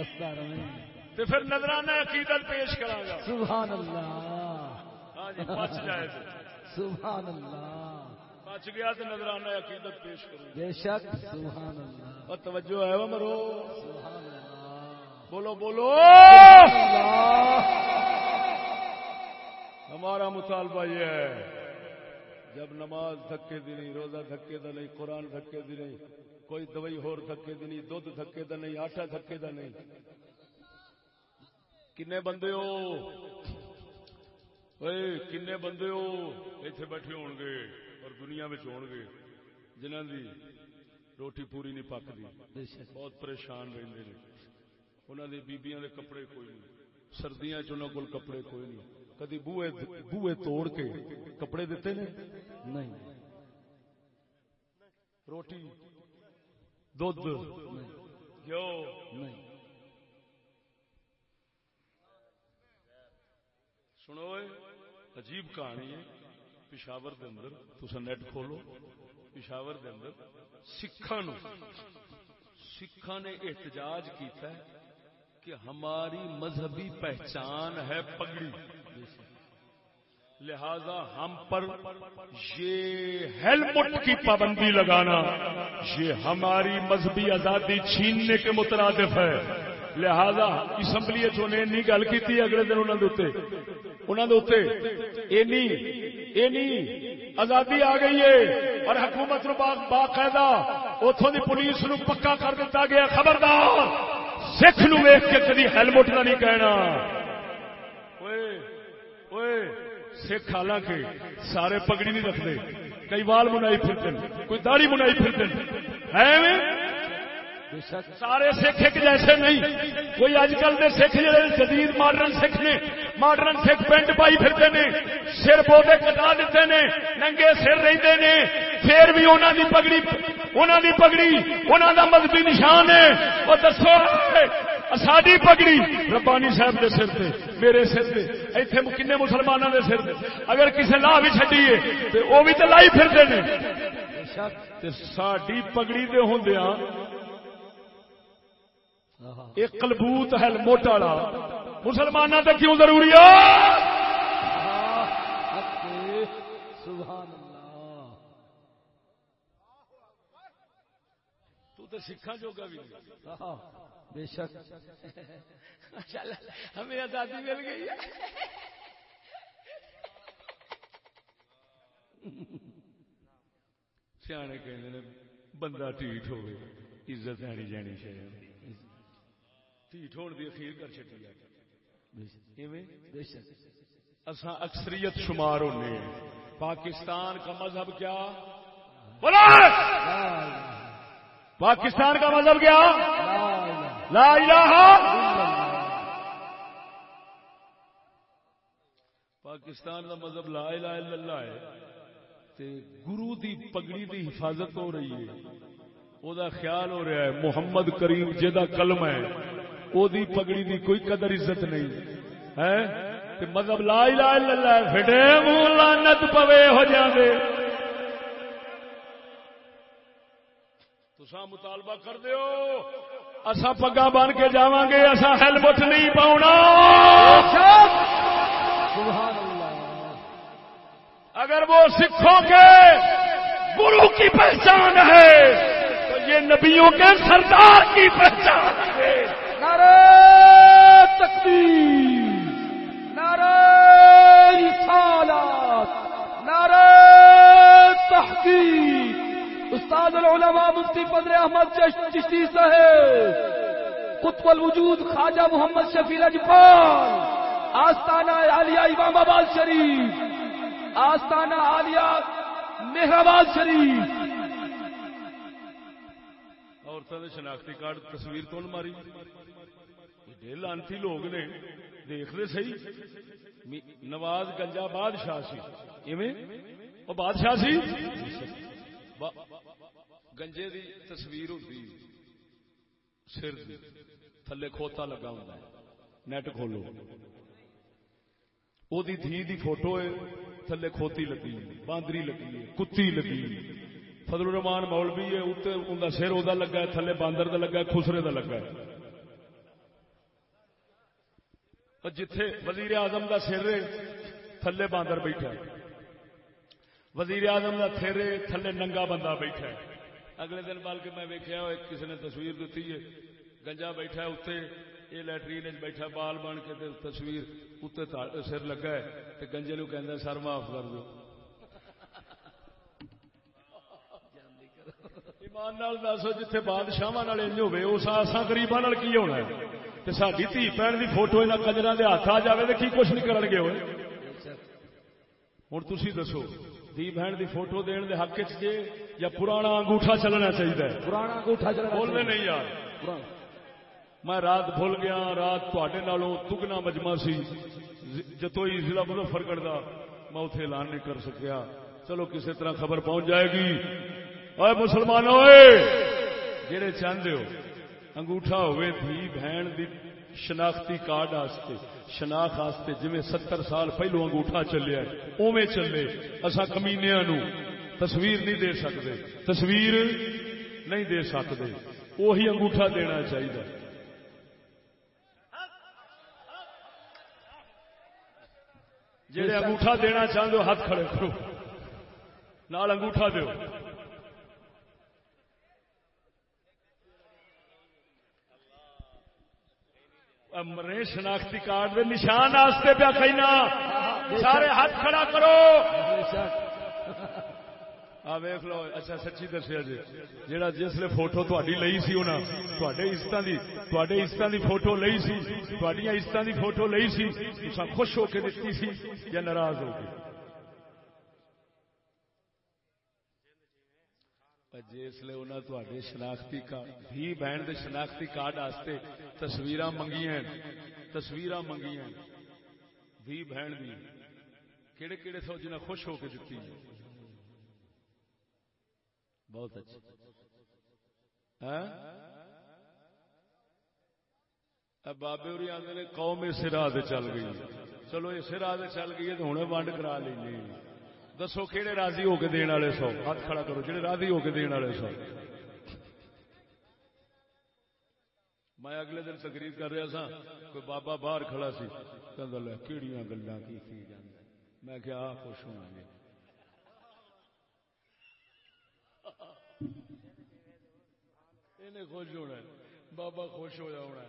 رستہ رہیں تے پھر نظرانہ عقیدت پیش کراں گا سبحان اللہ۔ ہاں جی بچ جائے۔ تو سبحان اللہ۔ بچ گیا تو نظرانہ عقیدت پیش کروں بے شک سبحان اللہ اور توجہ ہے وہ مرو۔ سبحان اللہ بولو۔ بولو ہمارا مطالبہ یہ ہے جب نماز دھکے دی نہیں روزہ دھکے دا نہیں قرآن دھکے دی نہیں کوئی دوائی ہور دھکے دی نہیں دودھ دھکے دا نہیں آٹا دھکے دا نہیں۔ کنے بندے ہو؟ کنے بندے ہو؟ ایتھے بیٹھے ہون گے۔ اور دنیا میں ہون گے جنہاں دی روٹی پوری نہیں پکدی۔ بہت پریشان رہتے ہیں انہوں نے بیبیاں دے کپڑے کوئی نہیں۔ سردیاں چ انہوں کول کپڑے کوئی نہیں۔ کدی بوئے بوئے توڑ کے کپڑے دیتے نے؟ نہیں۔ روٹی دودھ گھیو۔ نہیں۔ سنو عجیب کہانی ہے۔ پشاور دے اندر تسا نیٹ کھولو، پشاور دے اندر سکھاں نو سکھاں نے احتجاج کیتا ہے کہ ہماری مذہبی پہچان ہے پگڑی۔ لہذا ہم پر یہ ہیلمٹ کی پابندی لگانا، یہ ہماری مذہبی آزادی چھیننے کے مترادف ہے۔ لہذا اسمبلی چونے گل کی اگلے دن انہوں نے انہوں نے آزادی آ گئی ہے اور حکومت نو باقاعدہ اتوں کی پولیس نو پکا کر دیتا گیا خبردار! سکھ نو ویخ کے کدی ہیلمٹ کا نہیں کہنا۔ سکھ حالانکہ سارے پگڑی نہیں رکھتے۔ کئی وال منائی پھرتے کوئی داڑھی منائی پھرتے ہیں۔ سارے سکھ ایک جیسے نہیں۔ کوئی اج کل کے سکھ جڑے جدید ماڈرن سکھ نے، ماڈرن سکھ پینٹ پائی پھرتے نے، سر بوتے کٹا دیتے نے، ننگے سر رہتے نے، پھر بھی انہوں دی پگڑی انہوں دی پگڑی انہوں دا مذہبی نشان ہے۔ وہ دسو ساری پگڑی ربانی صاحب دے سر تے، میرے سر تے، ایتھے کنے مسلمانوں دے سر تے۔ اگر کسے لا بھی چڈیے تو وہ بھی تو لائی پھرتے نے۔ بے پگڑی دے ہوندیاں ایک کلبوت ہے موٹا والا۔ مسلمانوں تے کیوں ضروری ہے؟ حق ہے۔ سبحان اللہ تو تے سکھا جوگا بھی۔ بے شک۔ ہمیں آزادی مل گئی ہے۔ سیانے ہیں بندہ ٹھیٹ ہوئے عزت آنی جانی چاہیے ہونے کی اخیر کر ہے۔ اساں اکثریت شمار ہونے پاکستان کا مذہب کیا؟ پاکستان کا مذہب کیا؟ لا الہ پاکستان کا مذہب لا الہ الا اللہ ہے۔ تے گرو دی پگڑی دی حفاظت ہو رہی ہے۔ او دا خیال ہو رہا ہے محمد کریم جدا کلم ہے۔ او دی پگڑی دی کوئی قدر عزت نہیں ہے تے مذہب لا الہ الا اللہ ہے پھٹے منہ لعنت پوے ہو جاندے تسا مطالبہ کر دیو اسا پگا بن کے جاواں گے اسا ہیلمٹ نہیں پاؤنا سبحان اللہ اگر وہ سکھوں کے گرو کی پہچان ہے تو یہ نبیوں کے سردار کی پہچان ہے نعرہ تکبیر نعرہ رسالت نعرہ تحقیق استاد العلماء مفتی فضل احمد چشتی صاحب، قطب الوجود خواجہ محمد شفیع اجپال آستانہ عالیہ امام آباد شریف، آستانہ عالیہ مہرآباد شریف. عورتوں نے شناختی کارڈ تصویر تو ماری۔ ایڈے لانتی لوگ نے دیکھتے سی می- نواز گنجا بادشاہ سی۔ ایویں؟ وہ بادشاہ سی؟ گنجے دی تصویر ہوتی سر دی۔ تھلے کھوتا لگا ہوں نیٹ کھولو۔ او دی دھی دی فوٹو ہے۔ تھلے کھوتی لگی، باندری لگی ہے، کتی لگی فضل الرحمان مولوی ہے اتنے ان کا سر وہ لگا ہے، تھلے باندر دا لگا ہے، خسرے دا لگا ہے۔ اور جتھے وزیر اعظم دا سر تھلے باندر بیٹھا ہے۔ وزیر اعظم کا تھیرے تھلے ننگا بندہ بیٹھا ہے۔ اگلے دن بلکہ میں ویکیا کسی نے تصویر دیتی ہے۔ گنجا بیٹھا ہے اتنے یہ لٹرین بیٹھا بال بن کے تے تصویر اتنے سر لگا ہے۔ تے گنجے نو کہ سر معاف کر دو۔ ایمان نال دسو، جتھے بادشاہ ہوے اس آسا گریباں کی ہونا ہے؟ تے ساری دھی بہن کی فوٹو یہاں کجرا کے ہاتھ آ جائے تو کی کچھ نہیں کرن گے ہوں تھی دسو دی بہن دی فوٹو دین دے حق چ یا پرانا انگوٹھا چلنا چاہیے پرانا انگوٹھا چلنا بولنے نہیں یار میں رات بھول گیا رات تے دگنا مجمع سی جتوئی ضلع مظفر کرتا میں اتنے اعلان نہیں کر سکیا چلو کسی طرح خبر پہنچ جائے گی اے مسلمان ہوئے جہے چاہتے ہو انگوٹھا ہوئے دھی بہن دی شناختی کارڈ آستے، شناخت آستے جی ستر سال پہلو انگوٹھا چلیا اوے چلے اصا کمینیا نو تصویر نہیں دے سکتے، تصویر نہیں دے سکتے وہی انگوٹھا دینا چاہیے جہے انگوٹھا دینا چاہتے ہو، ہاتھ کھڑے کرو، نال انگوٹھا دو مرے شناختی کارڈ دے نشان آستے پیا کہنا سارے ہاتھ کھڑا کرو۔ آ ویخ لو اچھا سچی دسیا جی۔ جہاں جسے فوٹو تاری لئی سی انہیں تے عزت کی عزت کی فوٹو لئی سی تھوڑی عزت کی فوٹو لئی سی۔ تصا خوش ہو کے دیتی سی یا ناراض ہو کے؟ جسے انہیں تے شناختی بھی بہن کے شناختی کارڈ واسطے تصویر منگیا تصویر منگیا بھی بہن کی کہڑے کہڑے سو جنہیں خوش ہو کے دیتی بہت اچھا۔ ہاں؟ بابے ہوئی آدھے قوم اس راہ چل گئی چلو اس راہ چل گئی ہے تو ہوں ونڈ کرا لیں دسو کہڑے راضی ہو کے دن والے سو؟ ہاتھ کھڑا کرو جہے راضی ہو کے دن والے سو؟ میں اگلے دن تقریر کر رہا سا، کوئی بابا باہر کھڑا سی کہڑی گلا کی میں کیا خوش ہوں گے۔ خوش ہونا بابا خوش ہوا ہونا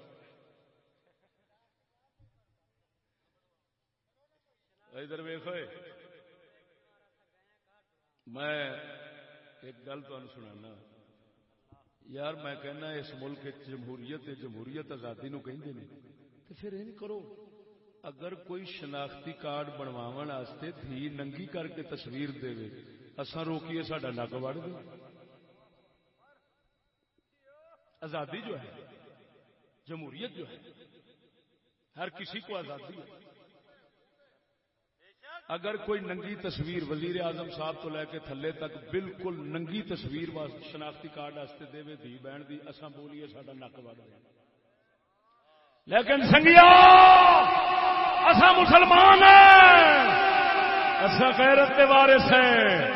ادھر ویخ میں ایک گل سنا یار میں کہنا اس ملک جمہوریت جمہوریت آزادی نو کہ پھر یہ کرو۔ اگر کوئی شناختی کارڈ بنوا دھی ننگی کر کے تصویر دے اصا روکیے سڈا نک وڑ دے۔ آزادی جو ہے، جمہوریت جو ہے، ہر کسی کو آزادی ہے۔ اگر کوئی ننگی تصویر وزیر اعظم صاحب تو لے کے تھلے تک بالکل ننگی تصویر شناختی کارڈ واسطے دے دھی بہن دی اصا بولیے سا نک وڑ لیکن سنگیا اصا مسلمان اصا غیرت کے وارث ہیں۔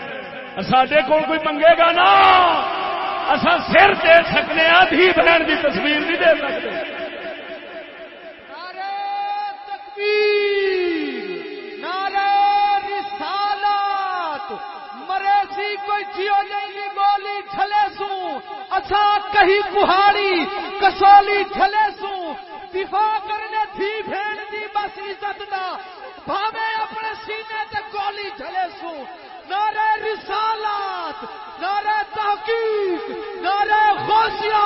سڈے کو کوئی منگے گا نا۔ اصا سر دے سکنے آدھی بہن کی تصویر نہیں دے سکتے۔ کوئی جیو جی گولی چھلے سو اچھا کہیں کہاڑی کسولی چھلے سو دفاع کرنے تھی بھین دی بس عزت دا۔ بھاوے اپنے سینے تے گولی چھلے سو نعرہ رسالات، نعرہ تحقیق، نعرہ خوشیا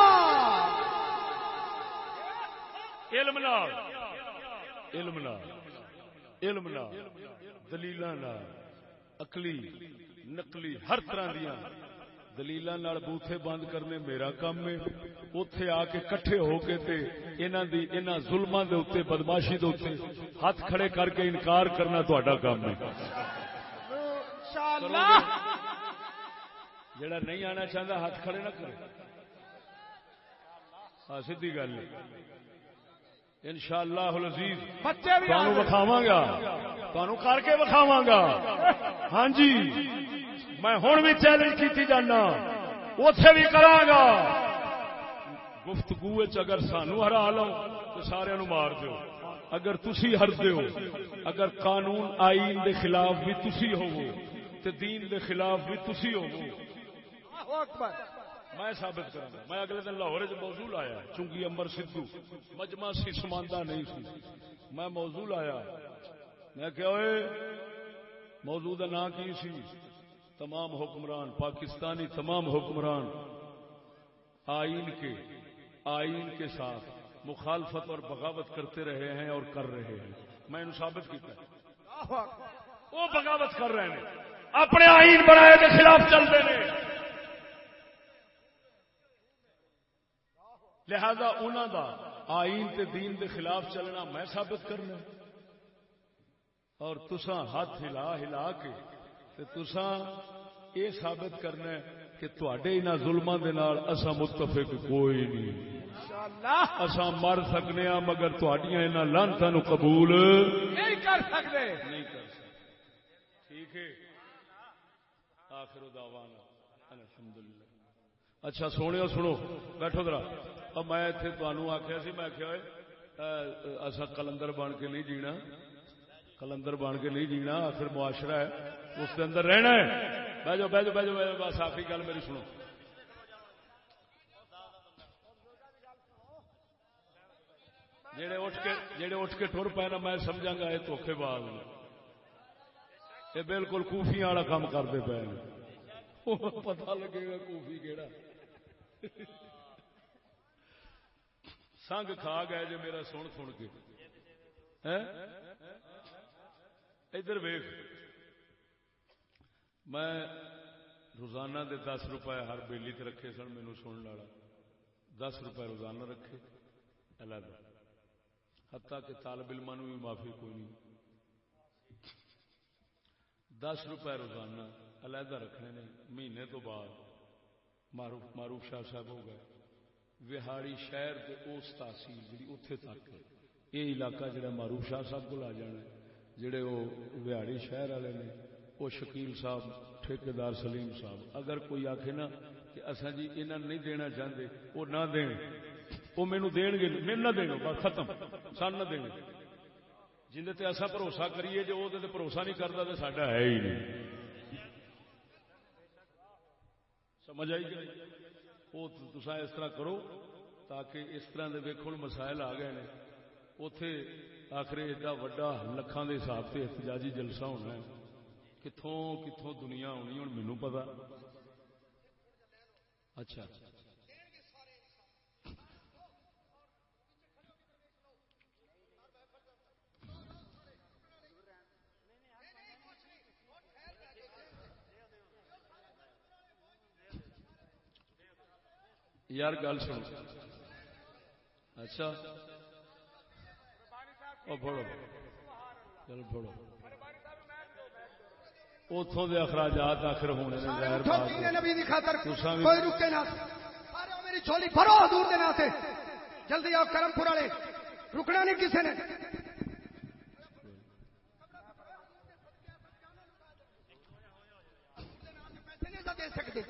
علم نال علم نال علم نال دلیل اقلی نقلی ہر طرح دیا دلیل بوتھے بند کرنے میرا کام ہے۔ اتے آ کے کٹھے ہو کے کے اتنے بدماشی کے ہاتھ کھڑے کر کے انکار کرنا تا کام ہے۔ جڑا نہیں آنا چاہتا ہاتھ کھڑے نہ کرے۔ ہاں سی گل ان شاء اللہ وکھاوا گا۔ تمہوں کر کے وکھاوا گا۔ ہاں جی۔ میں ہوں بھی چیلنج کی جانا۔ اتے بھی کرا گا گفتگو اگر سانو ہرا لو تو سارے مار دو اگر تھی ہر دو اگر قانون آئین دے خلاف بھی تھی ہو تے دین دے خلاف بھی تسی ہو اللہ اکبر۔ میں ثابت کروں میں اگلے دن لاہور چ موضوع لایا چنگی امبر سدھو۔ مجمع سی سماندہ نہیں سی۔ میں موضوع لایا۔ میں کہ موضوع کا نام کی سی؟ تمام حکمران، پاکستانی تمام حکمران، آئین کے آئین کے ساتھ مخالفت اور بغاوت کرتے رہے ہیں اور کر رہے ہیں۔ میں ثابت کیتا ہے وہ بغاوت کر رہے ہیں۔ اپنے آئین بنائے کے خلاف چلتے ہیں۔ لہذا انہوں دا آئین تے دین دے خلاف چلنا میں ثابت کرنا۔ اور تسا ہاتھ ہلا ہلا کے تے تسا یہ ثابت کرنا ہے کہ تڈے انہوں ظلموں کے اصا متفق کوئی نہیں۔ انشاءاللہ۔ اصا مر سکنے ہاں مگر تھوڑیاں انہوں لانتوں قبول نہیں کر سکتے۔ نہیں کر ٹھیک ہے۔ آخر دعوانا۔ الحمدللہ۔ اچھا سونے سنو۔ بیٹھو ذرا۔ اب میں اتنے تمہوں آخیا سی میں آخیا اصا کلندر بن کے نہیں جینا۔ کلندر بن کے نہیں جینا آخر معاشرہ ہے۔ اس کے اندر رہنا ہے۔ بہ جاؤ بہ جاؤ بہ جاؤ بس آخری گل میری سنو۔ جڑے اٹھ کے جڑے اٹھ کے ٹر پے نا، میں سمجھا گا یہ دھوکھے باز یہ بالکل کوفیاں والا کام کرتے پے پتا لگے گا کوفی کہڑا سنگ کھا گئے جی میرا سن سن کے۔ ادھر ویخ میں روزانہ دے دس روپے ہر بیلی تے رکھے سن مینو سننے والا دس روپے روزانہ رکھے۔ علیحدہ حتیٰ کہ طالب علموں بھی معافی کوئی نہیں۔ دس روپے روزانہ علیحدہ رکھنے نے۔ مہینے تو بعد معروف معروف شاہ صاحب ہو گئے۔ وہاڑی شہر کے اس تحصیل جی اتے تک ہے۔ یہ علاقہ جڑا معروف شاہ صاحب کو آ جانا ہے، جڑے وہ وہاڑی شہر والے نے۔ وہ شکیل صاحب، ٹھیکیدار سلیم صاحب۔ اگر کوئی آخے نا کہ اصا جی انہوں نہیں دینا چاہتے وہ نہ دین۔ وہ مینو دین گے مین نہ دین بس ختم۔ سن نہ دین جن تے ایسا بھروسہ کریے، جو وہ بھروسہ نہیں کرتا تو ساڈا ہے ہی نہیں۔ سمجھ آئی کہ وہ تصا اس طرح کرو تاکہ اس طرح کے ویکو مسائل آ گئے ہیں اتے آخر ایڈا وڈا لکھان کے حساب سے احتجاجی جلسہ ہونا ہے۔ کتوں کتوں دنیا ہونی ہوں مینو پتا اچھا یار گل سن اچھا او پڑھو چل اتوں دے اخراجات آخر ہونے نے۔ نبی دی خاطر۔ کوئی رکے نہ سارے میری جھولی بھرو حضور دے ناتے جلدی آؤ کرم پور والے۔ رکنا نہیں کسی نے۔ دے سکتے۔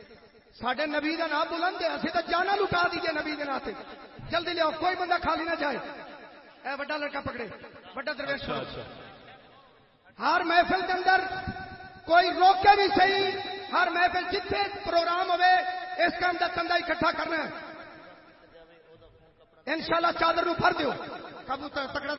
سڈے نبی کا نام بلند ہے۔ اسی تو جانا لٹا دیجیے نبی کے ناتے جلدی لیاؤ کوئی بندہ خالی نہ جائے۔ اے بڑا لڑکا پکڑے۔ بڑا درویش۔ اچھا۔ اچھا۔ ہر محفل کے اندر کوئی روکے بھی صحیح، ہر محفل جتنے پروگرام ہوئے، اس کا اندر چندہ اکٹھا کرنا ہے۔ انشاءاللہ چادر نو بھر دیو۔ کبوتر تکڑا